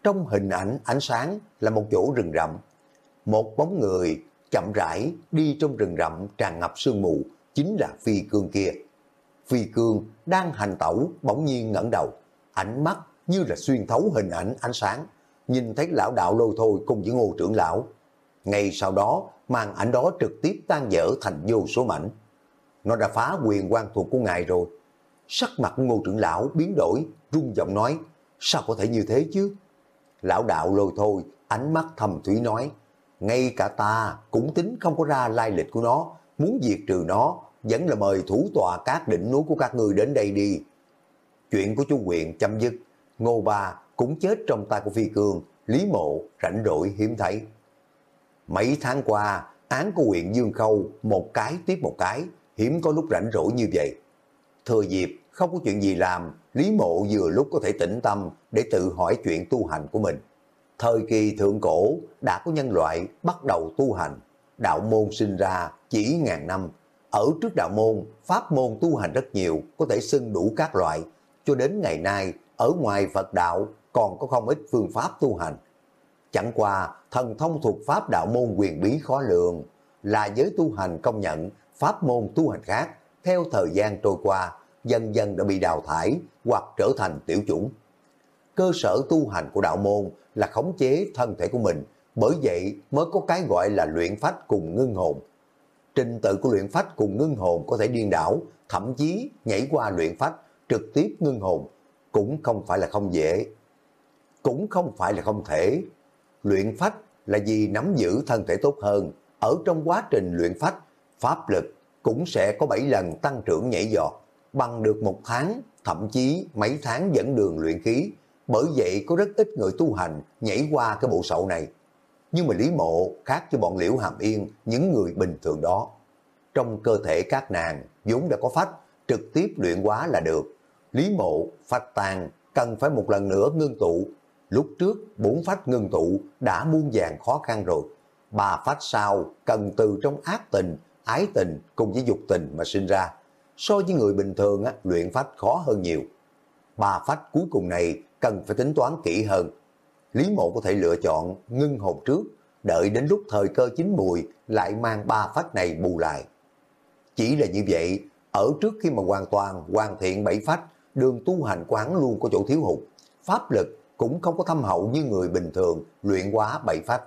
Trong hình ảnh ánh sáng là một chỗ rừng rậm. Một bóng người chậm rãi đi trong rừng rậm tràn ngập sương mù, chính là phi cương kia. Phi cương đang hành tẩu bỗng nhiên ngẩng đầu, ánh mắt như là xuyên thấu hình ảnh ánh sáng, nhìn thấy lão đạo lôi thôi cùng với ngô trưởng lão. Ngay sau đó, màn ảnh đó trực tiếp tan dở thành vô số mảnh. Nó đã phá quyền quan thuộc của ngài rồi. Sắc mặt ngô trưởng lão biến đổi, rung giọng nói, sao có thể như thế chứ? Lão đạo lôi thôi, ánh mắt thầm thủy nói, ngay cả ta cũng tính không có ra lai lịch của nó, muốn diệt trừ nó, vẫn là mời thủ tòa các đỉnh núi của các người đến đây đi. Chuyện của chu quyền chấm dứt, Ngô Ba cũng chết trong tay của Phi Cương, Lý Mộ rảnh rỗi hiếm thấy. Mấy tháng qua, án của huyện Dương Khâu một cái tiếp một cái, hiếm có lúc rảnh rỗi như vậy. Thừa dịp, không có chuyện gì làm, Lý Mộ vừa lúc có thể tĩnh tâm để tự hỏi chuyện tu hành của mình. Thời kỳ thượng cổ đã có nhân loại bắt đầu tu hành, đạo môn sinh ra chỉ ngàn năm. Ở trước đạo môn, pháp môn tu hành rất nhiều, có thể xưng đủ các loại. Cho đến ngày nay, ở ngoài Phật đạo còn có không ít phương pháp tu hành. Chẳng qua, thần thông thuộc pháp đạo môn quyền bí khó lường, là giới tu hành công nhận pháp môn tu hành khác, theo thời gian trôi qua, dần dần đã bị đào thải hoặc trở thành tiểu chủng. Cơ sở tu hành của đạo môn là khống chế thân thể của mình, bởi vậy mới có cái gọi là luyện phách cùng ngưng hồn. Trình tự của luyện phách cùng ngưng hồn có thể điên đảo, thậm chí nhảy qua luyện phách, trực tiếp ngưng hồn, cũng không phải là không dễ. Cũng không phải là không thể. Luyện phách là vì nắm giữ thân thể tốt hơn. Ở trong quá trình luyện phách, pháp lực cũng sẽ có 7 lần tăng trưởng nhảy giọt, bằng được một tháng, thậm chí mấy tháng dẫn đường luyện khí, bởi vậy có rất ít người tu hành nhảy qua cái bộ sậu này. Nhưng mà Lý Mộ khác với bọn liễu hàm yên, những người bình thường đó. Trong cơ thể các nàng vốn đã có phách, trực tiếp luyện quá là được. Lý Mộ, phách tàn cần phải một lần nữa ngưng tụ. Lúc trước, bốn phách ngưng tụ đã muôn vàng khó khăn rồi. Ba phách sau cần từ trong ác tình, ái tình cùng với dục tình mà sinh ra. So với người bình thường, á, luyện phách khó hơn nhiều. Ba phách cuối cùng này cần phải tính toán kỹ hơn. Lý mộ có thể lựa chọn ngưng hồn trước, đợi đến lúc thời cơ chín mùi lại mang ba phách này bù lại. Chỉ là như vậy, ở trước khi mà hoàn toàn hoàn thiện bảy phách, đường tu hành quán luôn có chỗ thiếu hụt. Pháp lực cũng không có thâm hậu như người bình thường luyện quá bảy phách.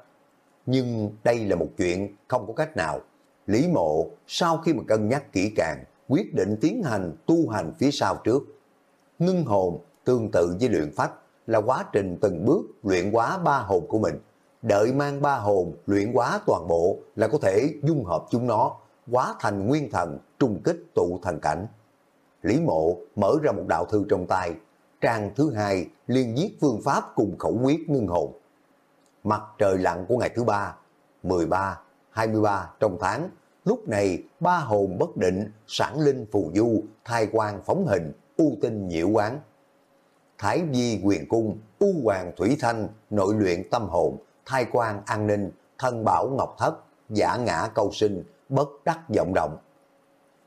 Nhưng đây là một chuyện không có cách nào. Lý mộ sau khi mà cân nhắc kỹ càng, quyết định tiến hành tu hành phía sau trước. Ngưng hồn tương tự với luyện phách là quá trình từng bước luyện quá ba hồn của mình. Đợi mang ba hồn luyện quá toàn bộ là có thể dung hợp chúng nó, hóa thành nguyên thần, trung kích tụ thần cảnh. Lý mộ mở ra một đạo thư trong tay, trang thứ hai liên viết phương pháp cùng khẩu quyết ngưng hồn. Mặt trời lặn của ngày thứ ba, 13, 23 trong tháng, lúc này ba hồn bất định, sản linh phù du, thai quan phóng hình, u tinh nhiễu quán. Thái vi quyền cung, u hoàng thủy thanh, nội luyện tâm hồn, thai quan an ninh, thân bảo ngọc thất, giả ngã câu sinh, bất đắc vọng động.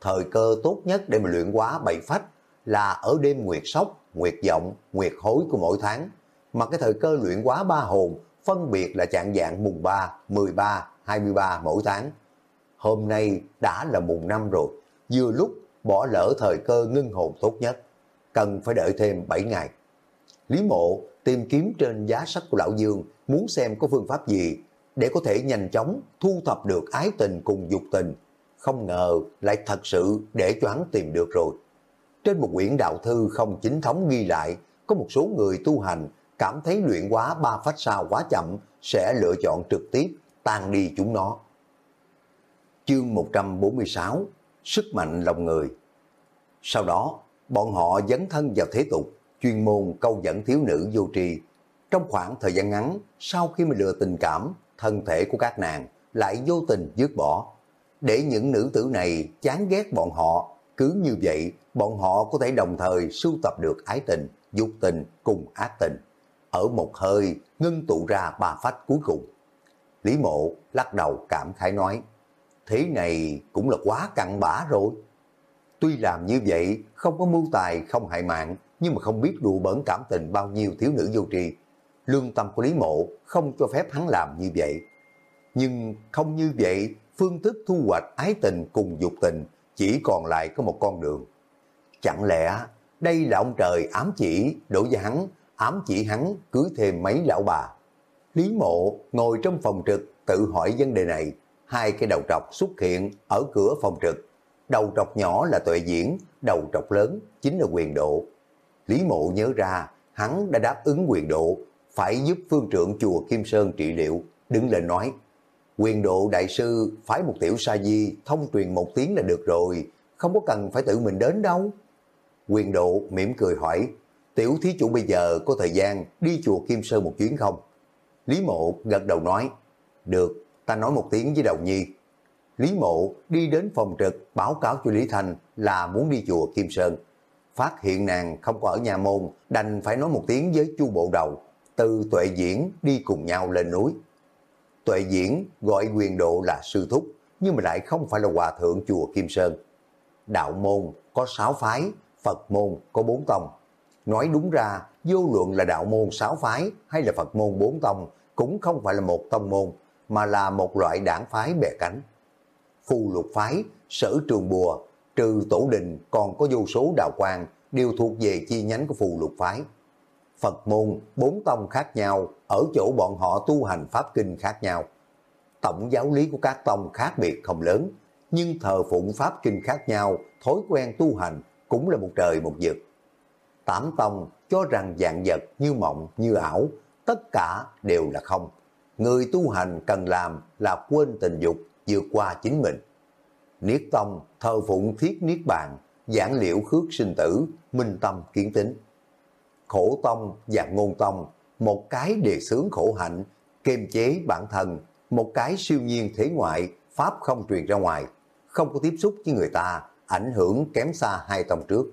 Thời cơ tốt nhất để mà luyện hóa bảy phách là ở đêm nguyệt sóc, nguyệt vọng, nguyệt hối của mỗi tháng. Mà cái thời cơ luyện quá ba hồn phân biệt là trạng dạng mùng 3, 13, 23 mỗi tháng. Hôm nay đã là mùng 5 rồi, vừa lúc bỏ lỡ thời cơ ngưng hồn tốt nhất, cần phải đợi thêm 7 ngày. Lý mộ tìm kiếm trên giá sách của Lão Dương muốn xem có phương pháp gì để có thể nhanh chóng thu thập được ái tình cùng dục tình. Không ngờ lại thật sự để cho hắn tìm được rồi. Trên một quyển đạo thư không chính thống ghi lại, có một số người tu hành cảm thấy luyện quá ba phách sao quá chậm sẽ lựa chọn trực tiếp tan đi chúng nó. Chương 146 Sức mạnh lòng người Sau đó, bọn họ dấn thân vào thế tục, chuyên môn câu dẫn thiếu nữ vô tri. Trong khoảng thời gian ngắn, sau khi mà lừa tình cảm, thân thể của các nàng lại vô tình dứt bỏ. Để những nữ tử này chán ghét bọn họ, cứ như vậy bọn họ có thể đồng thời sưu tập được ái tình, dục tình cùng ác tình. Ở một hơi ngưng tụ ra ba phách cuối cùng. Lý mộ lắc đầu cảm khái nói, thế này cũng là quá cặn bã rồi. Tuy làm như vậy, không có mưu tài, không hại mạng, nhưng mà không biết đùa bỡn cảm tình bao nhiêu thiếu nữ vô tri. Lương tâm của Lý Mộ không cho phép hắn làm như vậy. Nhưng không như vậy, phương thức thu hoạch ái tình cùng dục tình chỉ còn lại có một con đường. Chẳng lẽ đây là ông trời ám chỉ đối với hắn, ám chỉ hắn cưới thêm mấy lão bà. Lý Mộ ngồi trong phòng trực tự hỏi vấn đề này, hai cái đầu trọc xuất hiện ở cửa phòng trực. Đầu trọc nhỏ là tuệ diễn, đầu trọc lớn chính là quyền độ. Lý Mộ nhớ ra, hắn đã đáp ứng quyền độ, phải giúp phương trưởng chùa Kim Sơn trị liệu, đứng lên nói. Quyền độ đại sư phái một tiểu sa di thông truyền một tiếng là được rồi, không có cần phải tự mình đến đâu. Quyền độ mỉm cười hỏi, tiểu thí chủ bây giờ có thời gian đi chùa Kim Sơn một chuyến không? Lý Mộ gật đầu nói, được, ta nói một tiếng với đầu nhi. Lý Mộ đi đến phòng trực báo cáo cho Lý Thành là muốn đi chùa Kim Sơn. Phát hiện nàng không có ở nhà môn, đành phải nói một tiếng với chu bộ đầu, từ tuệ diễn đi cùng nhau lên núi. Tuệ diễn gọi quyền độ là sư thúc, nhưng mà lại không phải là hòa thượng chùa Kim Sơn. Đạo môn có sáu phái, Phật môn có bốn tông. Nói đúng ra, vô luận là đạo môn sáu phái hay là Phật môn bốn tông, cũng không phải là một tông môn, mà là một loại đảng phái bè cánh. Phù lục phái, sở trường bùa, trừ tổ đình còn có vô số đạo quan đều thuộc về chi nhánh của phù lục phái. Phật môn, bốn tông khác nhau, ở chỗ bọn họ tu hành pháp kinh khác nhau. Tổng giáo lý của các tông khác biệt không lớn, nhưng thờ phụng pháp kinh khác nhau, thói quen tu hành cũng là một trời một vực. Tám tông cho rằng dạng vật như mộng, như ảo, tất cả đều là không. Người tu hành cần làm là quên tình dục, vượt qua chính mình. Niết tông thờ phụng thiết niết bàn, giảng liệu khước sinh tử, minh tâm kiến tính. Khổ tông và ngôn tông, một cái đề xướng khổ hạnh, kiềm chế bản thân, một cái siêu nhiên thế ngoại, pháp không truyền ra ngoài, không có tiếp xúc với người ta, ảnh hưởng kém xa hai tông trước.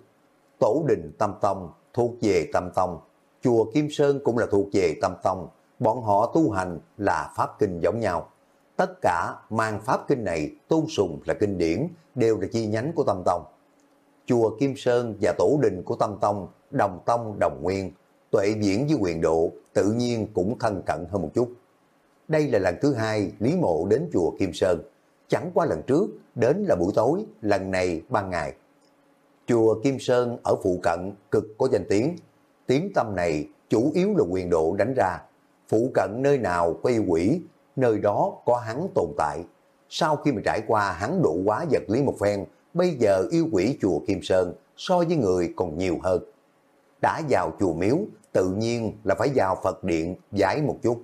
Tổ đình tâm tông thuộc về tâm tông, chùa Kim Sơn cũng là thuộc về tâm tông, bọn họ tu hành là pháp kinh giống nhau. Tất cả mang pháp kinh này tôn sùng là kinh điển, đều là chi nhánh của tâm tông. Chùa Kim Sơn và tổ đình của tâm tông, đồng tông đồng nguyên, tuệ diễn với quyền độ tự nhiên cũng thân cận hơn một chút. Đây là lần thứ hai Lý Mộ đến chùa Kim Sơn. chẳng qua lần trước, đến là buổi tối, lần này ban ngày. Chùa Kim Sơn ở phụ cận cực có danh tiếng, tiếng tâm này chủ yếu là quyền độ đánh ra. Phụ cận nơi nào có yêu quỷ, nơi đó có hắn tồn tại. Sau khi mà trải qua hắn độ quá vật lý một phen, bây giờ yêu quỷ chùa Kim Sơn so với người còn nhiều hơn. Đã vào chùa miếu, tự nhiên là phải vào Phật điện giải một chút.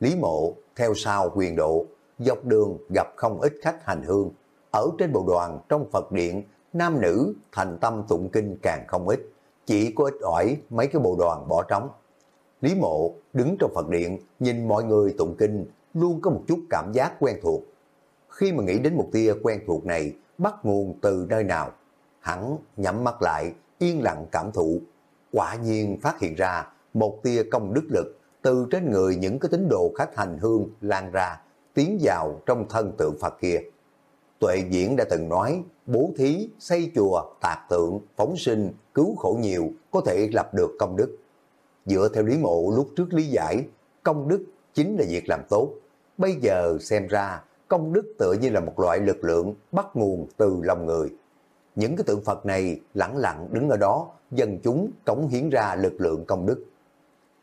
Lý mộ theo sau quyền độ, dọc đường gặp không ít khách hành hương. Ở trên bộ đoàn trong Phật điện, nam nữ thành tâm tụng kinh càng không ít, chỉ có ít ỏi mấy cái bộ đoàn bỏ trống. Lý mộ đứng trong Phật điện, nhìn mọi người tụng kinh, luôn có một chút cảm giác quen thuộc. Khi mà nghĩ đến một tia quen thuộc này, bắt nguồn từ nơi nào, hắn nhắm mắt lại, yên lặng cảm thụ. Quả nhiên phát hiện ra một tia công đức lực từ trên người những cái tín đồ khách hành hương lan ra, tiến vào trong thân tượng Phật kia. Tuệ Diễn đã từng nói, bố thí, xây chùa, tạc tượng, phóng sinh, cứu khổ nhiều, có thể lập được công đức. Dựa theo lý mộ lúc trước lý giải, công đức chính là việc làm tốt. Bây giờ xem ra, công đức tựa như là một loại lực lượng bắt nguồn từ lòng người. Những cái tượng Phật này lặng lặng đứng ở đó, dân chúng cống hiến ra lực lượng công đức.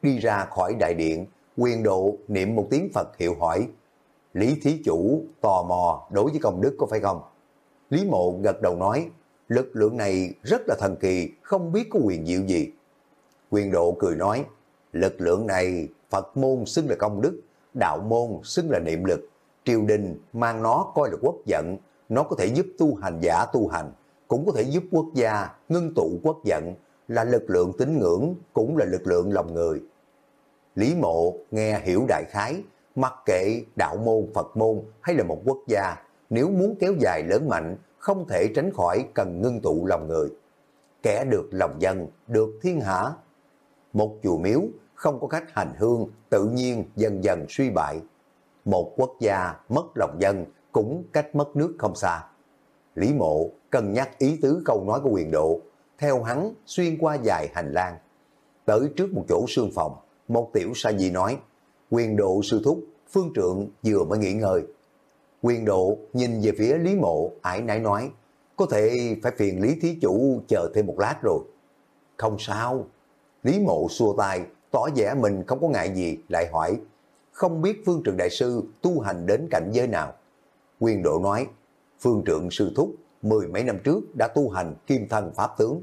Đi ra khỏi đại điện, quyền độ niệm một tiếng Phật hiệu hỏi, Lý Thí Chủ tò mò đối với công đức có phải không? Lý Mộ gật đầu nói, lực lượng này rất là thần kỳ, không biết có quyền diệu gì. Quyền độ cười nói, lực lượng này Phật môn xưng là công đức, đạo môn xưng là niệm lực, triều đình mang nó coi là quốc giận, nó có thể giúp tu hành giả tu hành, cũng có thể giúp quốc gia ngưng tụ quốc giận, là lực lượng tín ngưỡng, cũng là lực lượng lòng người. Lý mộ nghe hiểu đại khái, mặc kệ đạo môn, Phật môn hay là một quốc gia, nếu muốn kéo dài lớn mạnh, không thể tránh khỏi cần ngưng tụ lòng người. Kẻ được lòng dân, được thiên hạ. Một chùa miếu không có cách hành hương, tự nhiên dần dần suy bại. Một quốc gia mất lòng dân cũng cách mất nước không xa. Lý mộ cân nhắc ý tứ câu nói của quyền độ, theo hắn xuyên qua dài hành lang. Tới trước một chỗ sương phòng, một tiểu sa di nói, quyền độ sư thúc, phương trượng vừa mới nghỉ ngơi. Quyền độ nhìn về phía Lý Mộ, ải nãy nói, có thể phải phiền Lý Thí Chủ chờ thêm một lát rồi. Không sao. Lý Mộ xua tay, tỏ vẻ mình không có ngại gì, lại hỏi, không biết Phương Trượng Đại Sư tu hành đến cảnh giới nào. Quyền độ nói, Phương Trượng Sư Thúc, mười mấy năm trước đã tu hành kim thân Pháp tướng.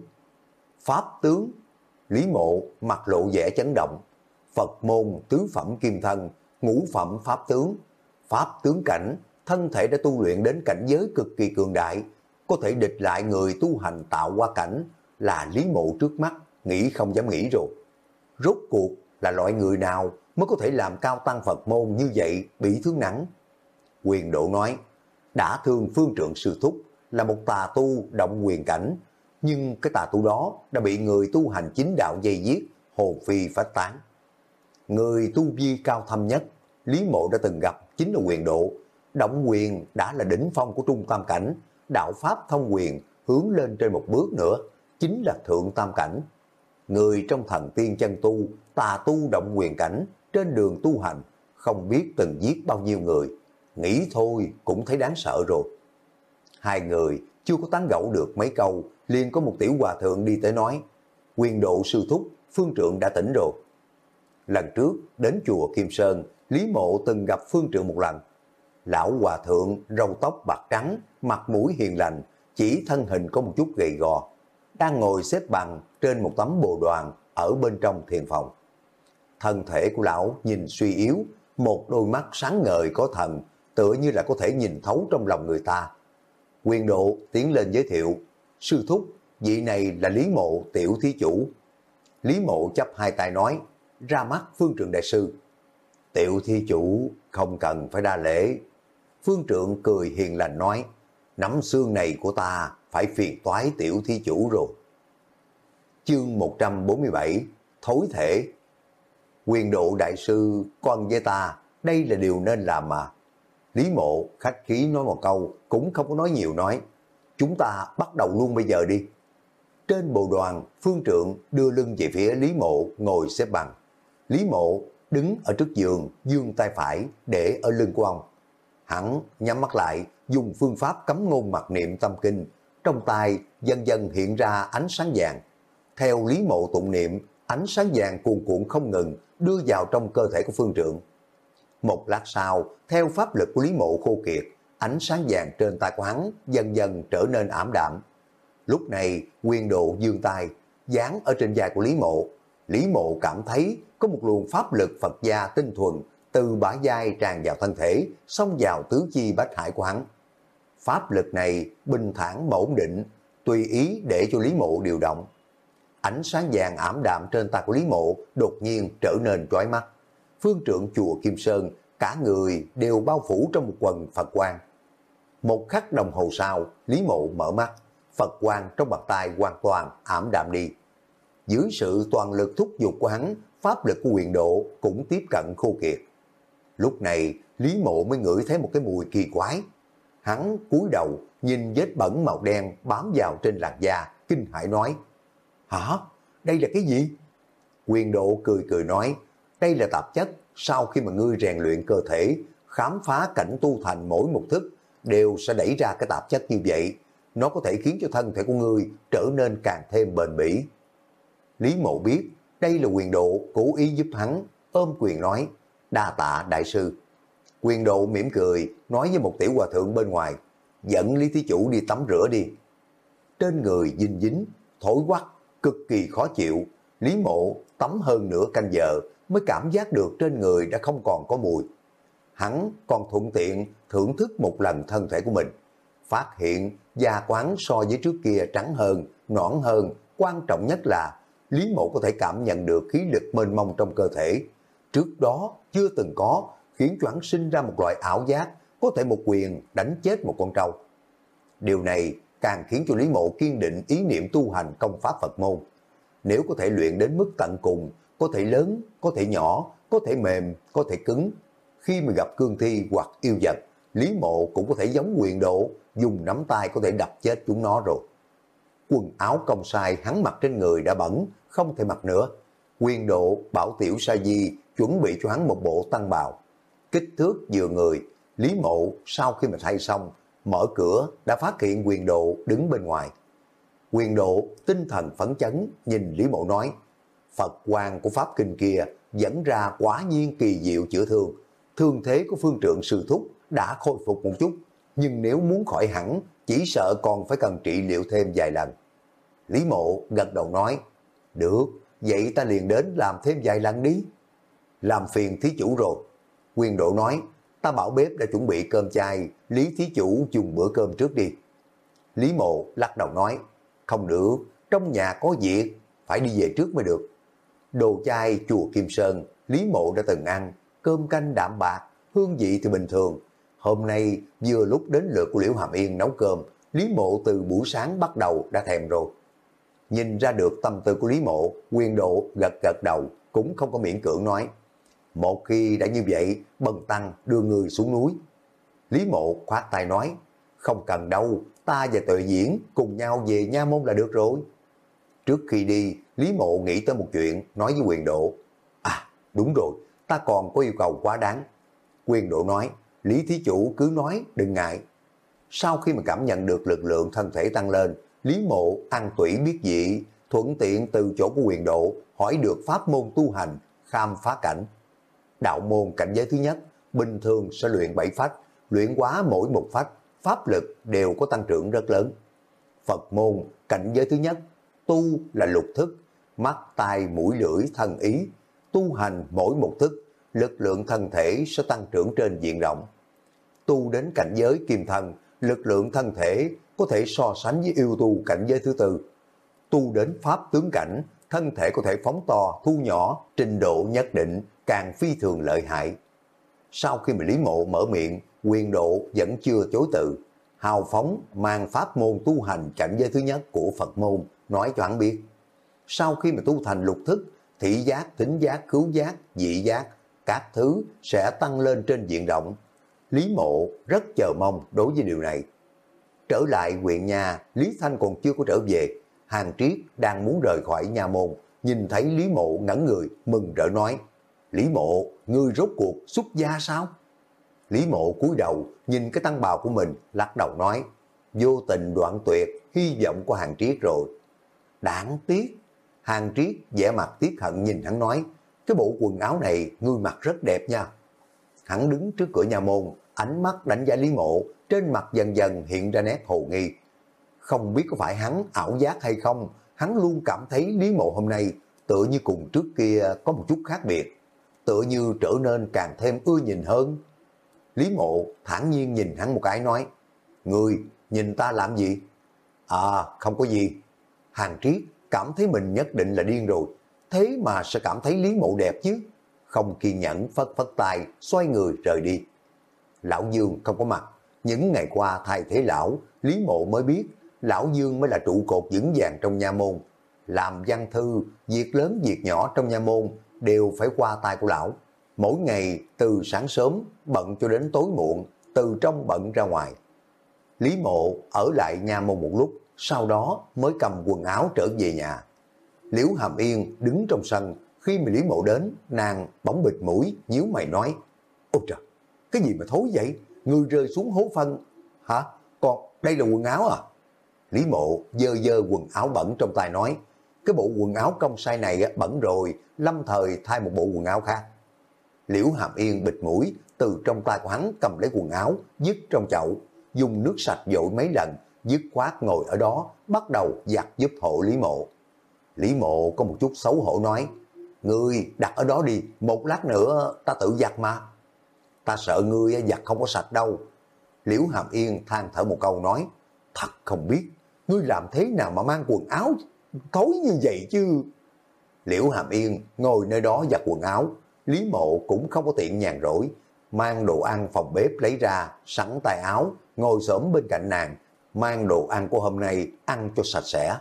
Pháp tướng, Lý Mộ mặt lộ vẻ chấn động, Phật môn tứ phẩm kim thân, ngũ phẩm Pháp tướng, Pháp tướng cảnh, thân thể đã tu luyện đến cảnh giới cực kỳ cường đại, có thể địch lại người tu hành tạo qua cảnh, là Lý Mộ trước mắt, nghĩ không dám nghĩ rồi. Rốt cuộc là loại người nào mới có thể làm cao tăng Phật môn như vậy bị thương nặng? Quyền độ nói, đã thương phương trượng sư thúc là một tà tu động quyền cảnh, nhưng cái tà tu đó đã bị người tu hành chính đạo dây giết, hồn phi phách tán. Người tu vi cao thâm nhất, Lý Mộ đã từng gặp chính là quyền độ. Động quyền đã là đỉnh phong của trung tam cảnh, đạo Pháp thông quyền hướng lên trên một bước nữa, chính là thượng tam cảnh. Người trong thần tiên chân tu, tà tu động quyền cảnh, trên đường tu hành, không biết từng giết bao nhiêu người. Nghĩ thôi cũng thấy đáng sợ rồi. Hai người chưa có tán gẫu được mấy câu, liền có một tiểu hòa thượng đi tới nói, quyền độ sư thúc, phương trượng đã tỉnh rồi. Lần trước đến chùa Kim Sơn, Lý Mộ từng gặp phương trượng một lần. Lão hòa thượng râu tóc bạc trắng, mặt mũi hiền lành, chỉ thân hình có một chút gầy gò, đang ngồi xếp bằng trên một tấm bồ đoàn ở bên trong thiền phòng. Thân thể của lão nhìn suy yếu, một đôi mắt sáng ngời có thần, tựa như là có thể nhìn thấu trong lòng người ta. Quyền độ tiến lên giới thiệu, sư thúc, vị này là Lý Mộ tiểu thí chủ. Lý Mộ chấp hai tay nói, ra mắt phương trường đại sư. Tiểu thí chủ không cần phải đa lễ. Phương trượng cười hiền lành nói, nắm xương này của ta phải phiền toái tiểu thí chủ rồi. Chương 147 Thối thể Quyền độ đại sư con với ta, đây là điều nên làm mà. Lý mộ khách khí nói một câu, cũng không có nói nhiều nói. Chúng ta bắt đầu luôn bây giờ đi. Trên bộ đoàn, phương trượng đưa lưng về phía Lý mộ ngồi xếp bằng. Lý mộ đứng ở trước giường, dương tay phải để ở lưng của ông. Hắn nhắm mắt lại, dùng phương pháp cấm ngôn mặc niệm tâm kinh, trong tay dần dần hiện ra ánh sáng vàng. Theo Lý Mộ tụng niệm, ánh sáng vàng cuồn cuộn không ngừng đưa vào trong cơ thể của phương trượng. Một lát sau, theo pháp lực của Lý Mộ khô kiệt, ánh sáng vàng trên tay của hắn dần dần trở nên ảm đạm. Lúc này, quyền độ dương tay, dán ở trên vai của Lý Mộ. Lý Mộ cảm thấy có một luồng pháp lực Phật gia tinh thuần từ bả vai tràn vào thân thể, xông vào tứ chi bách hải của hắn. Pháp lực này bình thản mà ổn định, tùy ý để cho Lý Mộ điều động. Ánh sáng vàng ảm đạm trên tay của Lý Mộ đột nhiên trở nên chói mắt. Phương trưởng chùa Kim Sơn, cả người đều bao phủ trong một quần Phật quang. Một khắc đồng hồ sau, Lý Mộ mở mắt, Phật quang trong bàn tay hoàn toàn ảm đạm đi. Dưới sự toàn lực thúc giục của hắn, pháp lực của quyền độ cũng tiếp cận khô kiệt. Lúc này, Lý Mộ mới ngửi thấy một cái mùi kỳ quái. Hắn cúi đầu, nhìn vết bẩn màu đen bám vào trên làn da, kinh hãi nói, Hả? Đây là cái gì? Quyền độ cười cười nói, đây là tạp chất, sau khi mà ngươi rèn luyện cơ thể, khám phá cảnh tu thành mỗi một thức, đều sẽ đẩy ra cái tạp chất như vậy. Nó có thể khiến cho thân thể của ngươi trở nên càng thêm bền bỉ. Lý mộ biết, đây là quyền độ cố ý giúp hắn, ôm quyền nói, đa tạ đại sư. Quyền độ mỉm cười, nói với một tiểu hòa thượng bên ngoài, dẫn Lý Thí Chủ đi tắm rửa đi. Trên người dinh dính, thổi quắc, cực kỳ khó chịu. Lý mộ tắm hơn nửa canh giờ mới cảm giác được trên người đã không còn có mùi. Hắn còn thuận tiện thưởng thức một lần thân thể của mình. Phát hiện da quán so với trước kia trắng hơn, nõn hơn, quan trọng nhất là Lý mộ có thể cảm nhận được khí lực mênh mông trong cơ thể. Trước đó chưa từng có, khiến cho hắn sinh ra một loại ảo giác, có thể một quyền đánh chết một con trâu. Điều này càng khiến cho Lý Mộ kiên định ý niệm tu hành công pháp Phật môn. Nếu có thể luyện đến mức tận cùng, có thể lớn, có thể nhỏ, có thể mềm, có thể cứng. Khi mà gặp cương thi hoặc yêu vật, Lý Mộ cũng có thể giống quyền độ, dùng nắm tay có thể đập chết chúng nó rồi. Quần áo công sai hắn mặc trên người đã bẩn, không thể mặc nữa. Quyền độ bảo tiểu sa di chuẩn bị cho hắn một bộ tăng bào. Kích thước vừa người, Lý Mộ sau khi mà thay xong, mở cửa đã phát hiện quyền độ đứng bên ngoài. Quyền độ tinh thần phấn chấn nhìn Lý Mộ nói, Phật quan của Pháp Kinh kia dẫn ra quá nhiên kỳ diệu chữa thương. Thương thế của phương trượng sư thúc đã khôi phục một chút, nhưng nếu muốn khỏi hẳn, chỉ sợ còn phải cần trị liệu thêm vài lần. Lý Mộ gật đầu nói, được, vậy ta liền đến làm thêm vài lần đi. Làm phiền thí chủ rồi. Quyền độ nói, ta bảo bếp đã chuẩn bị cơm chay, Lý thí chủ dùng bữa cơm trước đi. Lý Mộ lắc đầu nói, không được, trong nhà có việc, phải đi về trước mới được. Đồ chay chùa Kim Sơn, Lý Mộ đã từng ăn, cơm canh đạm bạc, hương vị thì bình thường. Hôm nay vừa lúc đến lượt của Liễu Hàm Yên nấu cơm, Lý Mộ từ buổi sáng bắt đầu đã thèm rồi. Nhìn ra được tâm tư của Lý Mộ, quyền độ gật gật đầu, cũng không có miễn cưỡng nói. Một khi đã như vậy, bần tăng đưa người xuống núi. Lý Mộ khoát tay nói, không cần đâu, ta và tuệ diễn cùng nhau về nha môn là được rồi. Trước khi đi, Lý Mộ nghĩ tới một chuyện, nói với quyền độ. À, đúng rồi, ta còn có yêu cầu quá đáng. Quyền độ nói, Lý Thí Chủ cứ nói, đừng ngại. Sau khi mà cảm nhận được lực lượng thân thể tăng lên, Lý Mộ ăn tủy biết dị, thuận tiện từ chỗ của quyền độ, hỏi được pháp môn tu hành, khám phá cảnh. Đạo môn cảnh giới thứ nhất, bình thường sẽ luyện bảy phách, luyện quá mỗi một phách, pháp lực đều có tăng trưởng rất lớn. Phật môn, cảnh giới thứ nhất, tu là lục thức, mắt, tai, mũi, lưỡi, thân ý. Tu hành mỗi một thức, lực lượng thân thể sẽ tăng trưởng trên diện rộng. Tu đến cảnh giới kim thần lực lượng thân thể có thể so sánh với yêu tu cảnh giới thứ tư. Tu đến pháp tướng cảnh, thân thể có thể phóng to, thu nhỏ, trình độ nhất định, càng phi thường lợi hại. Sau khi mà Lý Mộ mở miệng, quyền độ vẫn chưa chối từ. Hào phóng mang pháp môn tu hành cảnh giới thứ nhất của Phật môn, nói cho hắn biết. Sau khi mà tu thành lục thức, thị giác, tính giác, cứu giác, dị giác, các thứ sẽ tăng lên trên diện rộng. Lý Mộ rất chờ mong đối với điều này. Trở lại huyện nhà, Lý Thanh còn chưa có trở về. Hàng Triết đang muốn rời khỏi nhà môn, nhìn thấy Lý Mộ ngẩn người, mừng rỡ nói, Lý Mộ, ngươi rốt cuộc xuất gia sao? Lý mộ cúi đầu nhìn cái tăng bào của mình lắc đầu nói vô tình đoạn tuyệt hy vọng của hàng triết rồi. Đáng tiếc, hàng triết vẻ mặt tiếc hận nhìn hắn nói cái bộ quần áo này ngươi mặc rất đẹp nha. Hắn đứng trước cửa nhà môn, ánh mắt đánh giá Lý mộ, trên mặt dần dần hiện ra nét hồ nghi. Không biết có phải hắn ảo giác hay không, hắn luôn cảm thấy Lý mộ hôm nay tựa như cùng trước kia có một chút khác biệt, tựa như trở nên càng thêm ưa nhìn hơn. Lý mộ thản nhiên nhìn hắn một cái nói, Người nhìn ta làm gì? À, không có gì. Hàng triết cảm thấy mình nhất định là điên rồi, thế mà sẽ cảm thấy Lý mộ đẹp chứ? Không kiên nhẫn phất phất tay, xoay người rời đi. Lão Dương không có mặt, những ngày qua thay thế lão, Lý mộ mới biết Lão Dương mới là trụ cột vững vàng trong nha môn, làm văn thư, việc lớn việc nhỏ trong nha môn đều phải qua tay của lão. Mỗi ngày từ sáng sớm bận cho đến tối muộn, từ trong bận ra ngoài. Lý mộ ở lại nha môn một lúc, sau đó mới cầm quần áo trở về nhà. Liễu Hàm Yên đứng trong sân, khi mà Lý mộ đến, nàng bỗng bịt mũi, nhíu mày nói, Ôi trời, cái gì mà thối vậy? Người rơi xuống hố phân. Hả? Còn đây là quần áo à? Lý mộ dơ dơ quần áo bẩn trong tay nói, cái bộ quần áo công sai này bẩn rồi, lâm thời thay một bộ quần áo khác. Liễu Hàm Yên bịt mũi, từ trong tay của hắn cầm lấy quần áo, dứt trong chậu, dùng nước sạch dội mấy lần, dứt khoát ngồi ở đó, bắt đầu giặt giúp hộ Lý Mộ. Lý Mộ có một chút xấu hổ nói, Ngươi đặt ở đó đi, một lát nữa ta tự giặt mà. Ta sợ ngươi giặt không có sạch đâu. Liễu Hàm Yên than thở một câu nói, thật không biết, ngươi làm thế nào mà mang quần áo thối như vậy chứ? Liễu Hàm Yên ngồi nơi đó giặt quần áo, Lý Mộ cũng không có tiện nhàn rỗi, mang đồ ăn phòng bếp lấy ra, sẵn tay áo, ngồi xổm bên cạnh nàng, mang đồ ăn của hôm nay ăn cho sạch sẽ.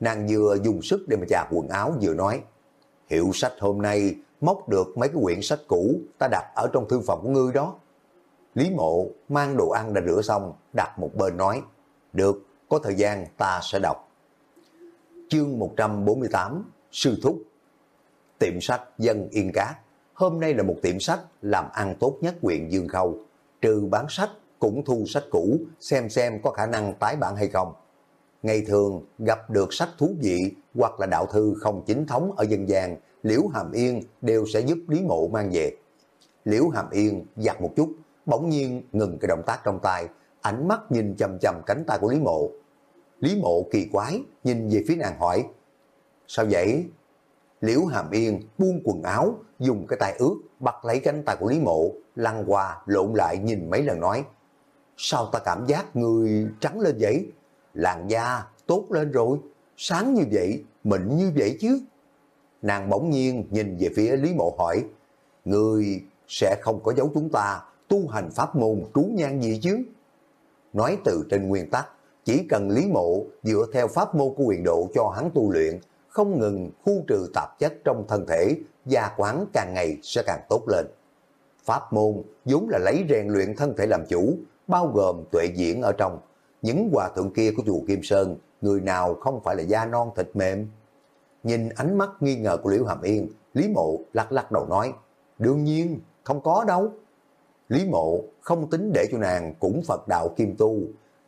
Nàng vừa dùng sức để mà chà quần áo vừa nói, hiệu sách hôm nay móc được mấy cái quyển sách cũ ta đặt ở trong thư phòng của ngươi đó. Lý mộ mang đồ ăn đã rửa xong, đặt một bên nói, được, có thời gian ta sẽ đọc. Chương 148, Sư Thúc Tiệm sách Dân Yên Cát Hôm nay là một tiệm sách làm ăn tốt nhất huyện Dương Khâu. Trừ bán sách, cũng thu sách cũ, xem xem có khả năng tái bản hay không. Ngày thường gặp được sách thú vị hoặc là đạo thư không chính thống ở dân gian, Liễu Hàm Yên đều sẽ giúp Lý Mộ mang về. Liễu Hàm Yên giặt một chút, bỗng nhiên ngừng cái động tác trong tay, ánh mắt nhìn chầm chầm cánh tay của Lý Mộ. Lý Mộ kỳ quái, nhìn về phía nàng hỏi, sao vậy? Liễu Hàm Yên buông quần áo, dùng cái tay ướt bắt lấy cánh tay của Lý Mộ, lăn qua lộn lại nhìn mấy lần nói, sao ta cảm giác người trắng lên vậy? Làn da tốt lên rồi, sáng như vậy, mịn như vậy chứ. Nàng bỗng nhiên nhìn về phía Lý Mộ hỏi, người sẽ không có giấu chúng ta tu hành pháp môn trú nhan gì chứ? Nói từ trên nguyên tắc, chỉ cần Lý Mộ dựa theo pháp môn của quyền độ cho hắn tu luyện, không ngừng khu trừ tạp chất trong thân thể, gia quán càng ngày sẽ càng tốt lên. Pháp môn vốn là lấy rèn luyện thân thể làm chủ, bao gồm tuệ diễn ở trong. Những hòa thượng kia của chùa Kim Sơn, người nào không phải là da non thịt mềm? Nhìn ánh mắt nghi ngờ của Liễu Hàm Yên, Lý Mộ lắc lắc đầu nói, đương nhiên, không có đâu. Lý Mộ không tính để cho nàng cũng Phật đạo kim tu,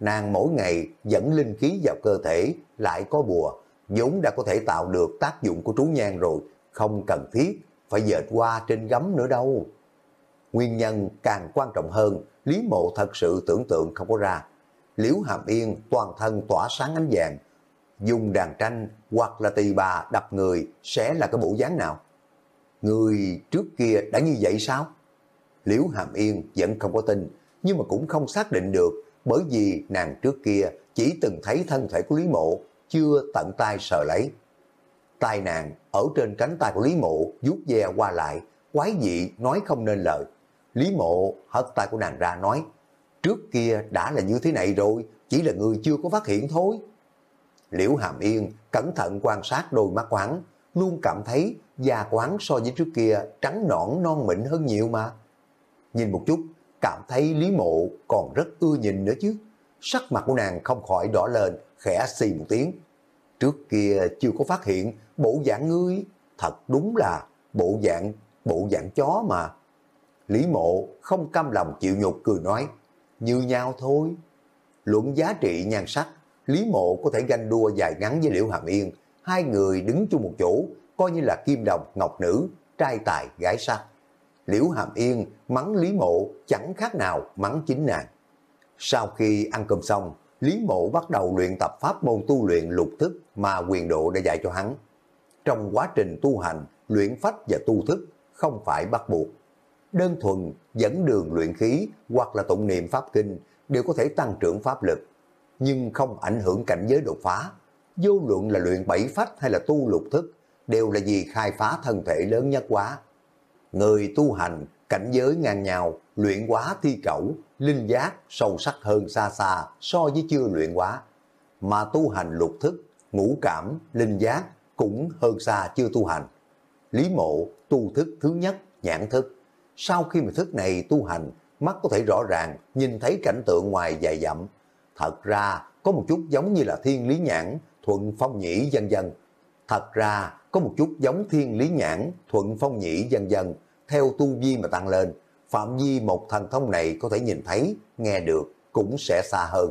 nàng mỗi ngày dẫn linh khí vào cơ thể, lại có bùa, vốn đã có thể tạo được tác dụng của trú nhang rồi, không cần thiết, phải dệt qua trên gấm nữa đâu. Nguyên nhân càng quan trọng hơn, Lý Mộ thật sự tưởng tượng không có ra. Liễu Hàm Yên toàn thân tỏa sáng ánh vàng, dùng đàn tranh hoặc là tỳ bà đập người sẽ là cái bộ dáng nào? Người trước kia đã như vậy sao? Liễu Hàm Yên vẫn không có tin, nhưng mà cũng không xác định được, bởi vì nàng trước kia chỉ từng thấy thân thể của Lý Mộ, chưa tận tay sờ lấy. Tai nàng ở trên cánh tay của Lý Mộ vuốt ve qua lại, quái dị nói không nên lời. Lý Mộ hất tay của nàng ra nói, trước kia đã là như thế này rồi, chỉ là người chưa có phát hiện thôi. Liễu Hàm Yên cẩn thận quan sát đôi mắt quán, luôn cảm thấy da quán so với trước kia trắng nõn non mịn hơn nhiều mà. Nhìn một chút, cảm thấy Lý Mộ còn rất ưa nhìn nữa chứ. Sắc mặt của nàng không khỏi đỏ lên, khẽ xì một tiếng. Trước kia chưa có phát hiện bộ dạng ngươi, thật đúng là bộ dạng, bộ dạng chó mà. Lý mộ không cam lòng chịu nhục cười nói, như nhau thôi. Luận giá trị nhan sắc, Lý mộ có thể ganh đua dài ngắn với Liễu Hàm Yên, hai người đứng chung một chỗ, coi như là kim đồng, ngọc nữ, trai tài, gái sắc. Liễu Hàm Yên mắng Lý Mộ chẳng khác nào mắng chính nàng. Sau khi ăn cơm xong, Lý Mộ bắt đầu luyện tập pháp môn tu luyện lục thức mà quyền độ đã dạy cho hắn. Trong quá trình tu hành, luyện phách và tu thức không phải bắt buộc. Đơn thuần dẫn đường luyện khí hoặc là tụng niệm pháp kinh đều có thể tăng trưởng pháp lực, nhưng không ảnh hưởng cảnh giới đột phá. Vô luận là luyện bảy phách hay là tu lục thức đều là vì khai phá thân thể lớn nhất quá. Người tu hành, cảnh giới ngang nhau, luyện quá thi cẩu, linh giác sâu sắc hơn xa xa so với chưa luyện quá. Mà tu hành lục thức, ngũ cảm, linh giác cũng hơn xa chưa tu hành. Lý mộ tu thức thứ nhất, nhãn thức. Sau khi mà thức này tu hành, mắt có thể rõ ràng nhìn thấy cảnh tượng ngoài dài dặm. Thật ra có một chút giống như là thiên lý nhãn, thuận phong nhĩ dân dân. Thật ra có một chút giống thiên lý nhãn, thuận phong nhĩ dân dân, theo tu vi mà tăng lên, phạm vi một thần thông này có thể nhìn thấy, nghe được, cũng sẽ xa hơn.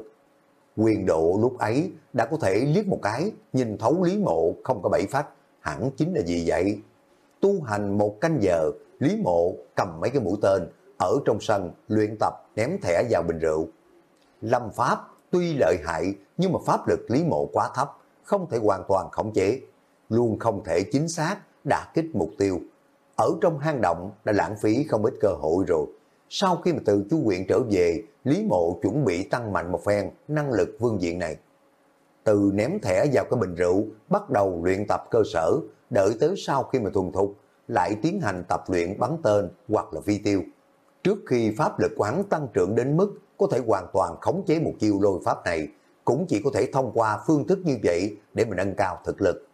Quyền độ lúc ấy đã có thể liếc một cái, nhìn thấu lý mộ không có bảy phách, hẳn chính là gì vậy? Tu hành một canh giờ, lý mộ cầm mấy cái mũi tên, ở trong sân luyện tập ném thẻ vào bình rượu. Lâm pháp tuy lợi hại nhưng mà pháp lực lý mộ quá thấp, không thể hoàn toàn khống chế, luôn không thể chính xác đả kích mục tiêu ở trong hang động đã lãng phí không ít cơ hội rồi. Sau khi mà từ chú huyện trở về, Lý Mộ chuẩn bị tăng mạnh một phen năng lực vương diện này. Từ ném thẻ vào cái bình rượu, bắt đầu luyện tập cơ sở, đợi tới sau khi mà thuần thục, lại tiến hành tập luyện bắn tên hoặc là vi tiêu. Trước khi pháp lực quán tăng trưởng đến mức có thể hoàn toàn khống chế một chiêu lôi pháp này, cũng chỉ có thể thông qua phương thức như vậy để mà nâng cao thực lực.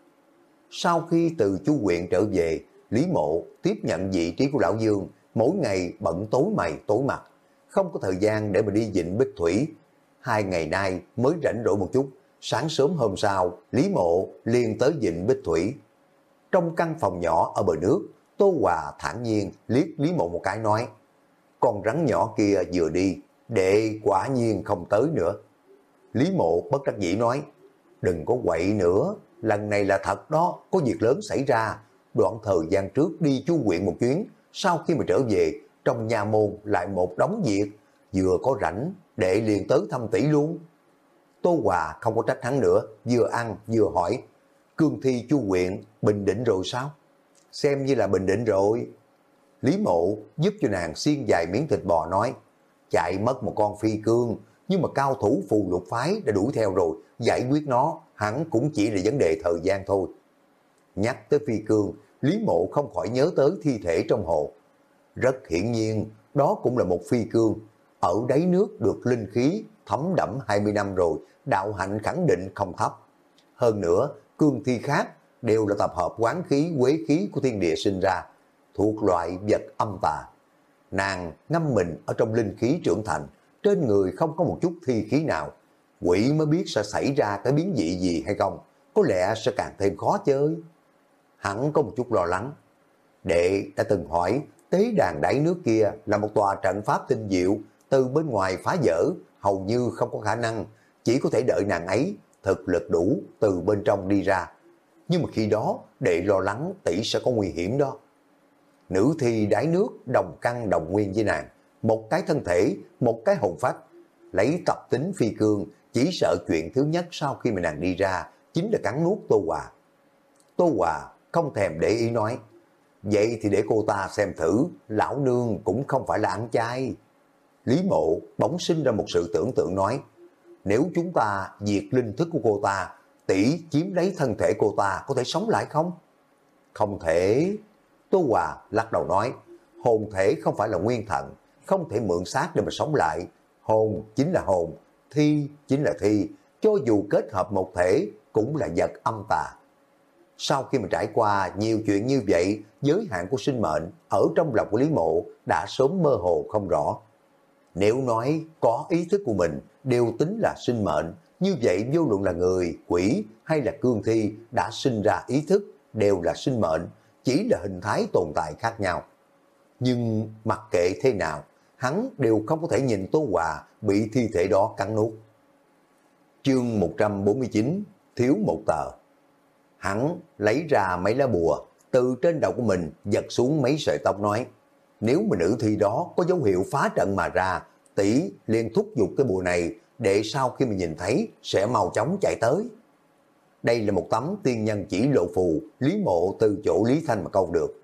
Sau khi từ chú huyện trở về, Lý Mộ tiếp nhận vị trí của Lão Dương, mỗi ngày bận tối mày tối mặt, không có thời gian để mà đi dịnh bích thủy. Hai ngày nay mới rảnh rỗi một chút, sáng sớm hôm sau, Lý Mộ liền tới dịnh bích thủy. Trong căn phòng nhỏ ở bờ nước, Tô Hòa thản nhiên liếc Lý Mộ một cái nói, con rắn nhỏ kia vừa đi, đệ quả nhiên không tới nữa. Lý Mộ bất đắc dĩ nói, đừng có quậy nữa, lần này là thật đó, có việc lớn xảy ra, đoạn thời gian trước đi chu quyện một chuyến, sau khi mà trở về, trong nhà môn lại một đống việc, vừa có rảnh, để liền tới thăm tỷ luôn. Tô Hòa không có trách hắn nữa, vừa ăn vừa hỏi, cương thi chu quyện bình định rồi sao? Xem như là bình định rồi. Lý mộ giúp cho nàng xiên dài miếng thịt bò nói, chạy mất một con phi cương, nhưng mà cao thủ phù lục phái đã đuổi theo rồi, giải quyết nó hẳn cũng chỉ là vấn đề thời gian thôi. Nhắc tới phi cương, Lý Mộ không khỏi nhớ tới thi thể trong hồ. Rất hiển nhiên, đó cũng là một phi cương. Ở đáy nước được linh khí, thấm đẫm 20 năm rồi, đạo hạnh khẳng định không thấp. Hơn nữa, cương thi khác đều là tập hợp quán khí, quế khí của thiên địa sinh ra, thuộc loại vật âm tà. Nàng ngâm mình ở trong linh khí trưởng thành, trên người không có một chút thi khí nào. Quỷ mới biết sẽ xảy ra cái biến dị gì hay không, có lẽ sẽ càng thêm khó chơi hắn có một chút lo lắng. Đệ đã từng hỏi, tế đàn đáy nước kia là một tòa trận pháp tinh diệu, từ bên ngoài phá vỡ, hầu như không có khả năng, chỉ có thể đợi nàng ấy thực lực đủ từ bên trong đi ra. Nhưng mà khi đó, đệ lo lắng tỷ sẽ có nguy hiểm đó. Nữ thi đáy nước đồng căn đồng nguyên với nàng, một cái thân thể, một cái hồn phách, lấy tập tính phi cương, chỉ sợ chuyện thứ nhất sau khi mà nàng đi ra chính là cắn nuốt Tô Hòa. Tô Hòa không thèm để ý nói. Vậy thì để cô ta xem thử, lão nương cũng không phải là ăn chay. Lý mộ bỗng sinh ra một sự tưởng tượng nói, nếu chúng ta diệt linh thức của cô ta, tỷ chiếm lấy thân thể cô ta có thể sống lại không? Không thể. Tô Hòa lắc đầu nói, hồn thể không phải là nguyên thần, không thể mượn xác để mà sống lại. Hồn chính là hồn, thi chính là thi, cho dù kết hợp một thể cũng là vật âm tà. Sau khi mà trải qua nhiều chuyện như vậy, giới hạn của sinh mệnh ở trong lòng của Lý Mộ đã sớm mơ hồ không rõ. Nếu nói có ý thức của mình đều tính là sinh mệnh, như vậy vô luận là người, quỷ hay là cương thi đã sinh ra ý thức đều là sinh mệnh, chỉ là hình thái tồn tại khác nhau. Nhưng mặc kệ thế nào, hắn đều không có thể nhìn Tô Hòa bị thi thể đó cắn nuốt. Chương 149 Thiếu một tờ Hắn lấy ra mấy lá bùa, từ trên đầu của mình giật xuống mấy sợi tóc nói nếu mà nữ thi đó có dấu hiệu phá trận mà ra, tỷ liền thúc giục cái bùa này để sau khi mà nhìn thấy sẽ mau chóng chạy tới. Đây là một tấm tiên nhân chỉ lộ phù, Lý Mộ từ chỗ Lý Thanh mà câu được.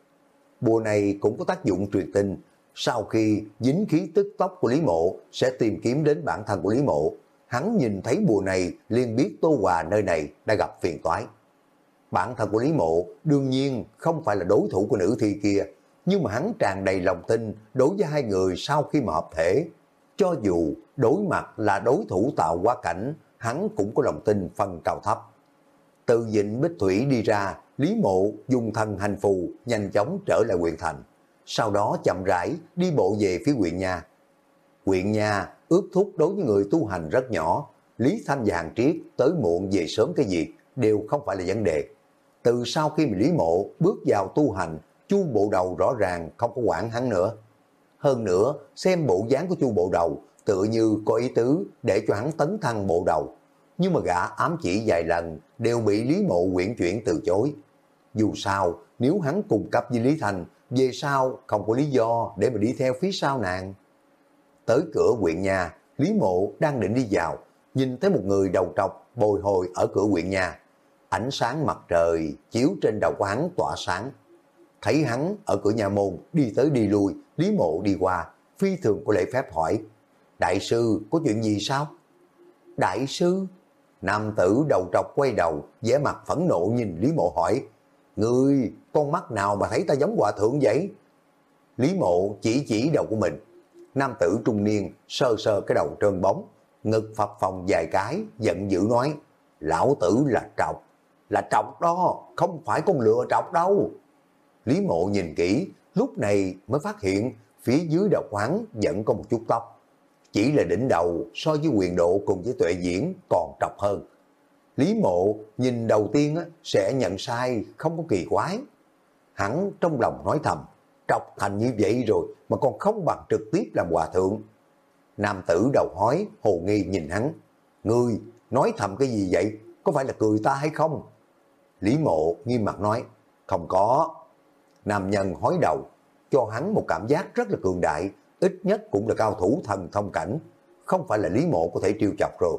Bùa này cũng có tác dụng truyền tin, sau khi dính khí tức tóc của Lý Mộ sẽ tìm kiếm đến bản thân của Lý Mộ. Hắn nhìn thấy bùa này liền biết Tô Hòa nơi này đã gặp phiền toái. Bản thân của Lý Mộ đương nhiên không phải là đối thủ của nữ thi kia, nhưng mà hắn tràn đầy lòng tin đối với hai người sau khi mà hợp thể. Cho dù đối mặt là đối thủ tạo quá cảnh, hắn cũng có lòng tin phần cao thấp. Từ dịnh Bích Thủy đi ra, Lý Mộ dùng thân hành phù nhanh chóng trở lại huyện thành. Sau đó chậm rãi đi bộ về phía huyện nhà. Huyện nhà ước thúc đối với người tu hành rất nhỏ. Lý Thanh và Hàng Triết tới muộn về sớm cái gì đều không phải là vấn đề. Từ sau khi mà Lý Mộ bước vào tu hành chu bộ đầu rõ ràng không có quản hắn nữa. Hơn nữa, xem bộ dáng của chu bộ đầu tựa như có ý tứ để cho hắn tấn thăng bộ đầu. Nhưng mà gã ám chỉ vài lần đều bị Lý Mộ quyển chuyển từ chối. Dù sao, nếu hắn cùng cấp với Lý Thành, về sau không có lý do để mà đi theo phía sau nàng. Tới cửa quyện nhà, Lý Mộ đang định đi vào, nhìn thấy một người đầu trọc bồi hồi ở cửa quyện nhà. Ánh sáng mặt trời chiếu trên đầu của hắn tỏa sáng thấy hắn ở cửa nhà môn đi tới đi lui, Lý Mộ đi qua, phi thường của lễ phép hỏi, Đại sư có chuyện gì sao? Đại sư? Nam tử đầu trọc quay đầu, vẻ mặt phẫn nộ nhìn Lý Mộ hỏi, Ngươi, con mắt nào mà thấy ta giống hòa thượng vậy? Lý Mộ chỉ chỉ đầu của mình. Nam tử trung niên sơ sơ cái đầu trơn bóng, ngực phập phòng vài cái, giận dữ nói, Lão tử là trọc, là trọc đó, không phải con lừa trọc đâu. Lý mộ nhìn kỹ, lúc này mới phát hiện phía dưới đầu khoáng vẫn có một chút tóc. Chỉ là đỉnh đầu so với quyền độ cùng với tuệ diễn còn trọc hơn. Lý mộ nhìn đầu tiên sẽ nhận sai không có kỳ quái. Hắn trong lòng nói thầm, trọc thành như vậy rồi mà còn không bằng trực tiếp làm hòa thượng. Nam tử đầu hói, hồ nghi nhìn hắn. Ngươi, nói thầm cái gì vậy? Có phải là cười ta hay không? Lý mộ nghiêm mặt nói, không có, nam nhân hói đầu, cho hắn một cảm giác rất là cường đại, ít nhất cũng là cao thủ thần thông cảnh, không phải là Lý Mộ có thể triêu chọc rồi.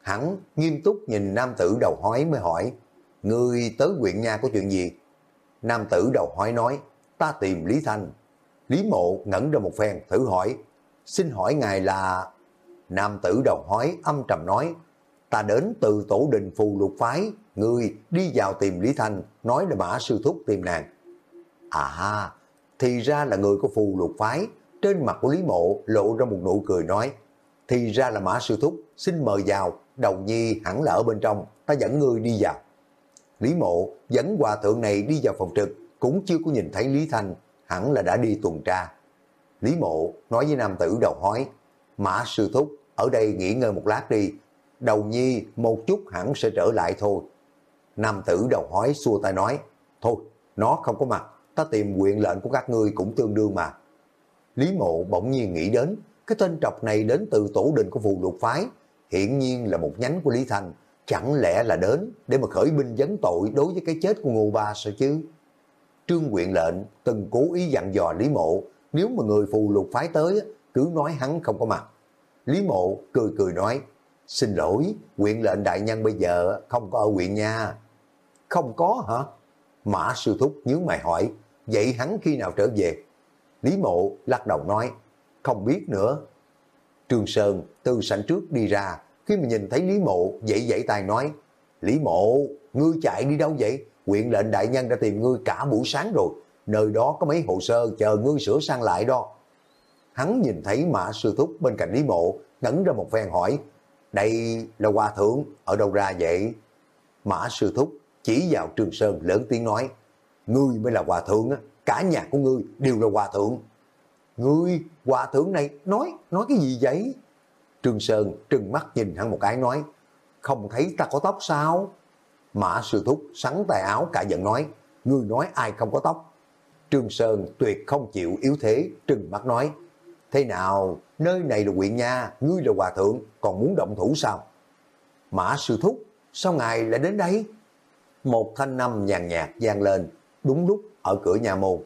Hắn nghiêm túc nhìn nam tử đầu hói mới hỏi, Ngươi tới huyện nha có chuyện gì? Nam tử đầu hói nói, ta tìm Lý Thanh. Lý Mộ ngẩn ra một phen thử hỏi, xin hỏi ngài là... Nam tử đầu hói âm trầm nói, ta đến từ tổ đình phù lục phái, ngươi đi vào tìm Lý Thanh, nói là mã sư thúc tìm nàng. À, thì ra là người của phù lục phái. Trên mặt của Lý Mộ lộ ra một nụ cười nói, thì ra là Mã Sư Thúc, xin mời vào, đầu nhi hẳn là ở bên trong, ta dẫn ngươi đi vào. Lý Mộ dẫn hòa thượng này đi vào phòng trực, cũng chưa có nhìn thấy Lý Thanh, hẳn là đã đi tuần tra. Lý Mộ nói với nam tử đầu hói, Mã Sư Thúc, ở đây nghỉ ngơi một lát đi, đầu nhi một chút hẳn sẽ trở lại thôi. Nam tử đầu hói xua tay nói, thôi, nó không có mặt, ta tìm quyền lệnh của các ngươi cũng tương đương mà. Lý mộ bỗng nhiên nghĩ đến, cái tên trọc này đến từ tổ đình của phù lục phái, hiển nhiên là một nhánh của Lý Thành, chẳng lẽ là đến để mà khởi binh vấn tội đối với cái chết của Ngô Ba sao chứ? Trương quyện lệnh từng cố ý dặn dò Lý Mộ, nếu mà người phù lục phái tới, cứ nói hắn không có mặt. Lý Mộ cười cười nói, xin lỗi, quyện lệnh đại nhân bây giờ không có ở quyện nha. Không có hả? Mã sư thúc nhớ mày hỏi, vậy hắn khi nào trở về? Lý mộ lắc đầu nói, không biết nữa. trường Sơn từ sảnh trước đi ra, khi mà nhìn thấy Lý mộ dậy dậy tay nói, Lý mộ, ngươi chạy đi đâu vậy? Quyện lệnh đại nhân đã tìm ngươi cả buổi sáng rồi, nơi đó có mấy hồ sơ chờ ngươi sửa sang lại đó. Hắn nhìn thấy mã sư thúc bên cạnh Lý mộ, ngẩn ra một phen hỏi, đây là hòa thượng, ở đâu ra vậy? Mã sư thúc chỉ vào Trường Sơn lớn tiếng nói, ngươi mới là hòa thượng á, cả nhà của ngươi đều là hòa thượng. Ngươi, hòa thượng này, nói, nói cái gì vậy? Trương Sơn trừng mắt nhìn hắn một cái nói, không thấy ta có tóc sao? Mã sư thúc sắn tay áo cả giận nói, ngươi nói ai không có tóc? Trương Sơn tuyệt không chịu yếu thế, trừng mắt nói, thế nào, nơi này là huyện nha, ngươi là hòa thượng, còn muốn động thủ sao? Mã sư thúc, sao ngài lại đến đây? Một thanh năm nhàn nhạt gian lên, đúng lúc ở cửa nhà môn.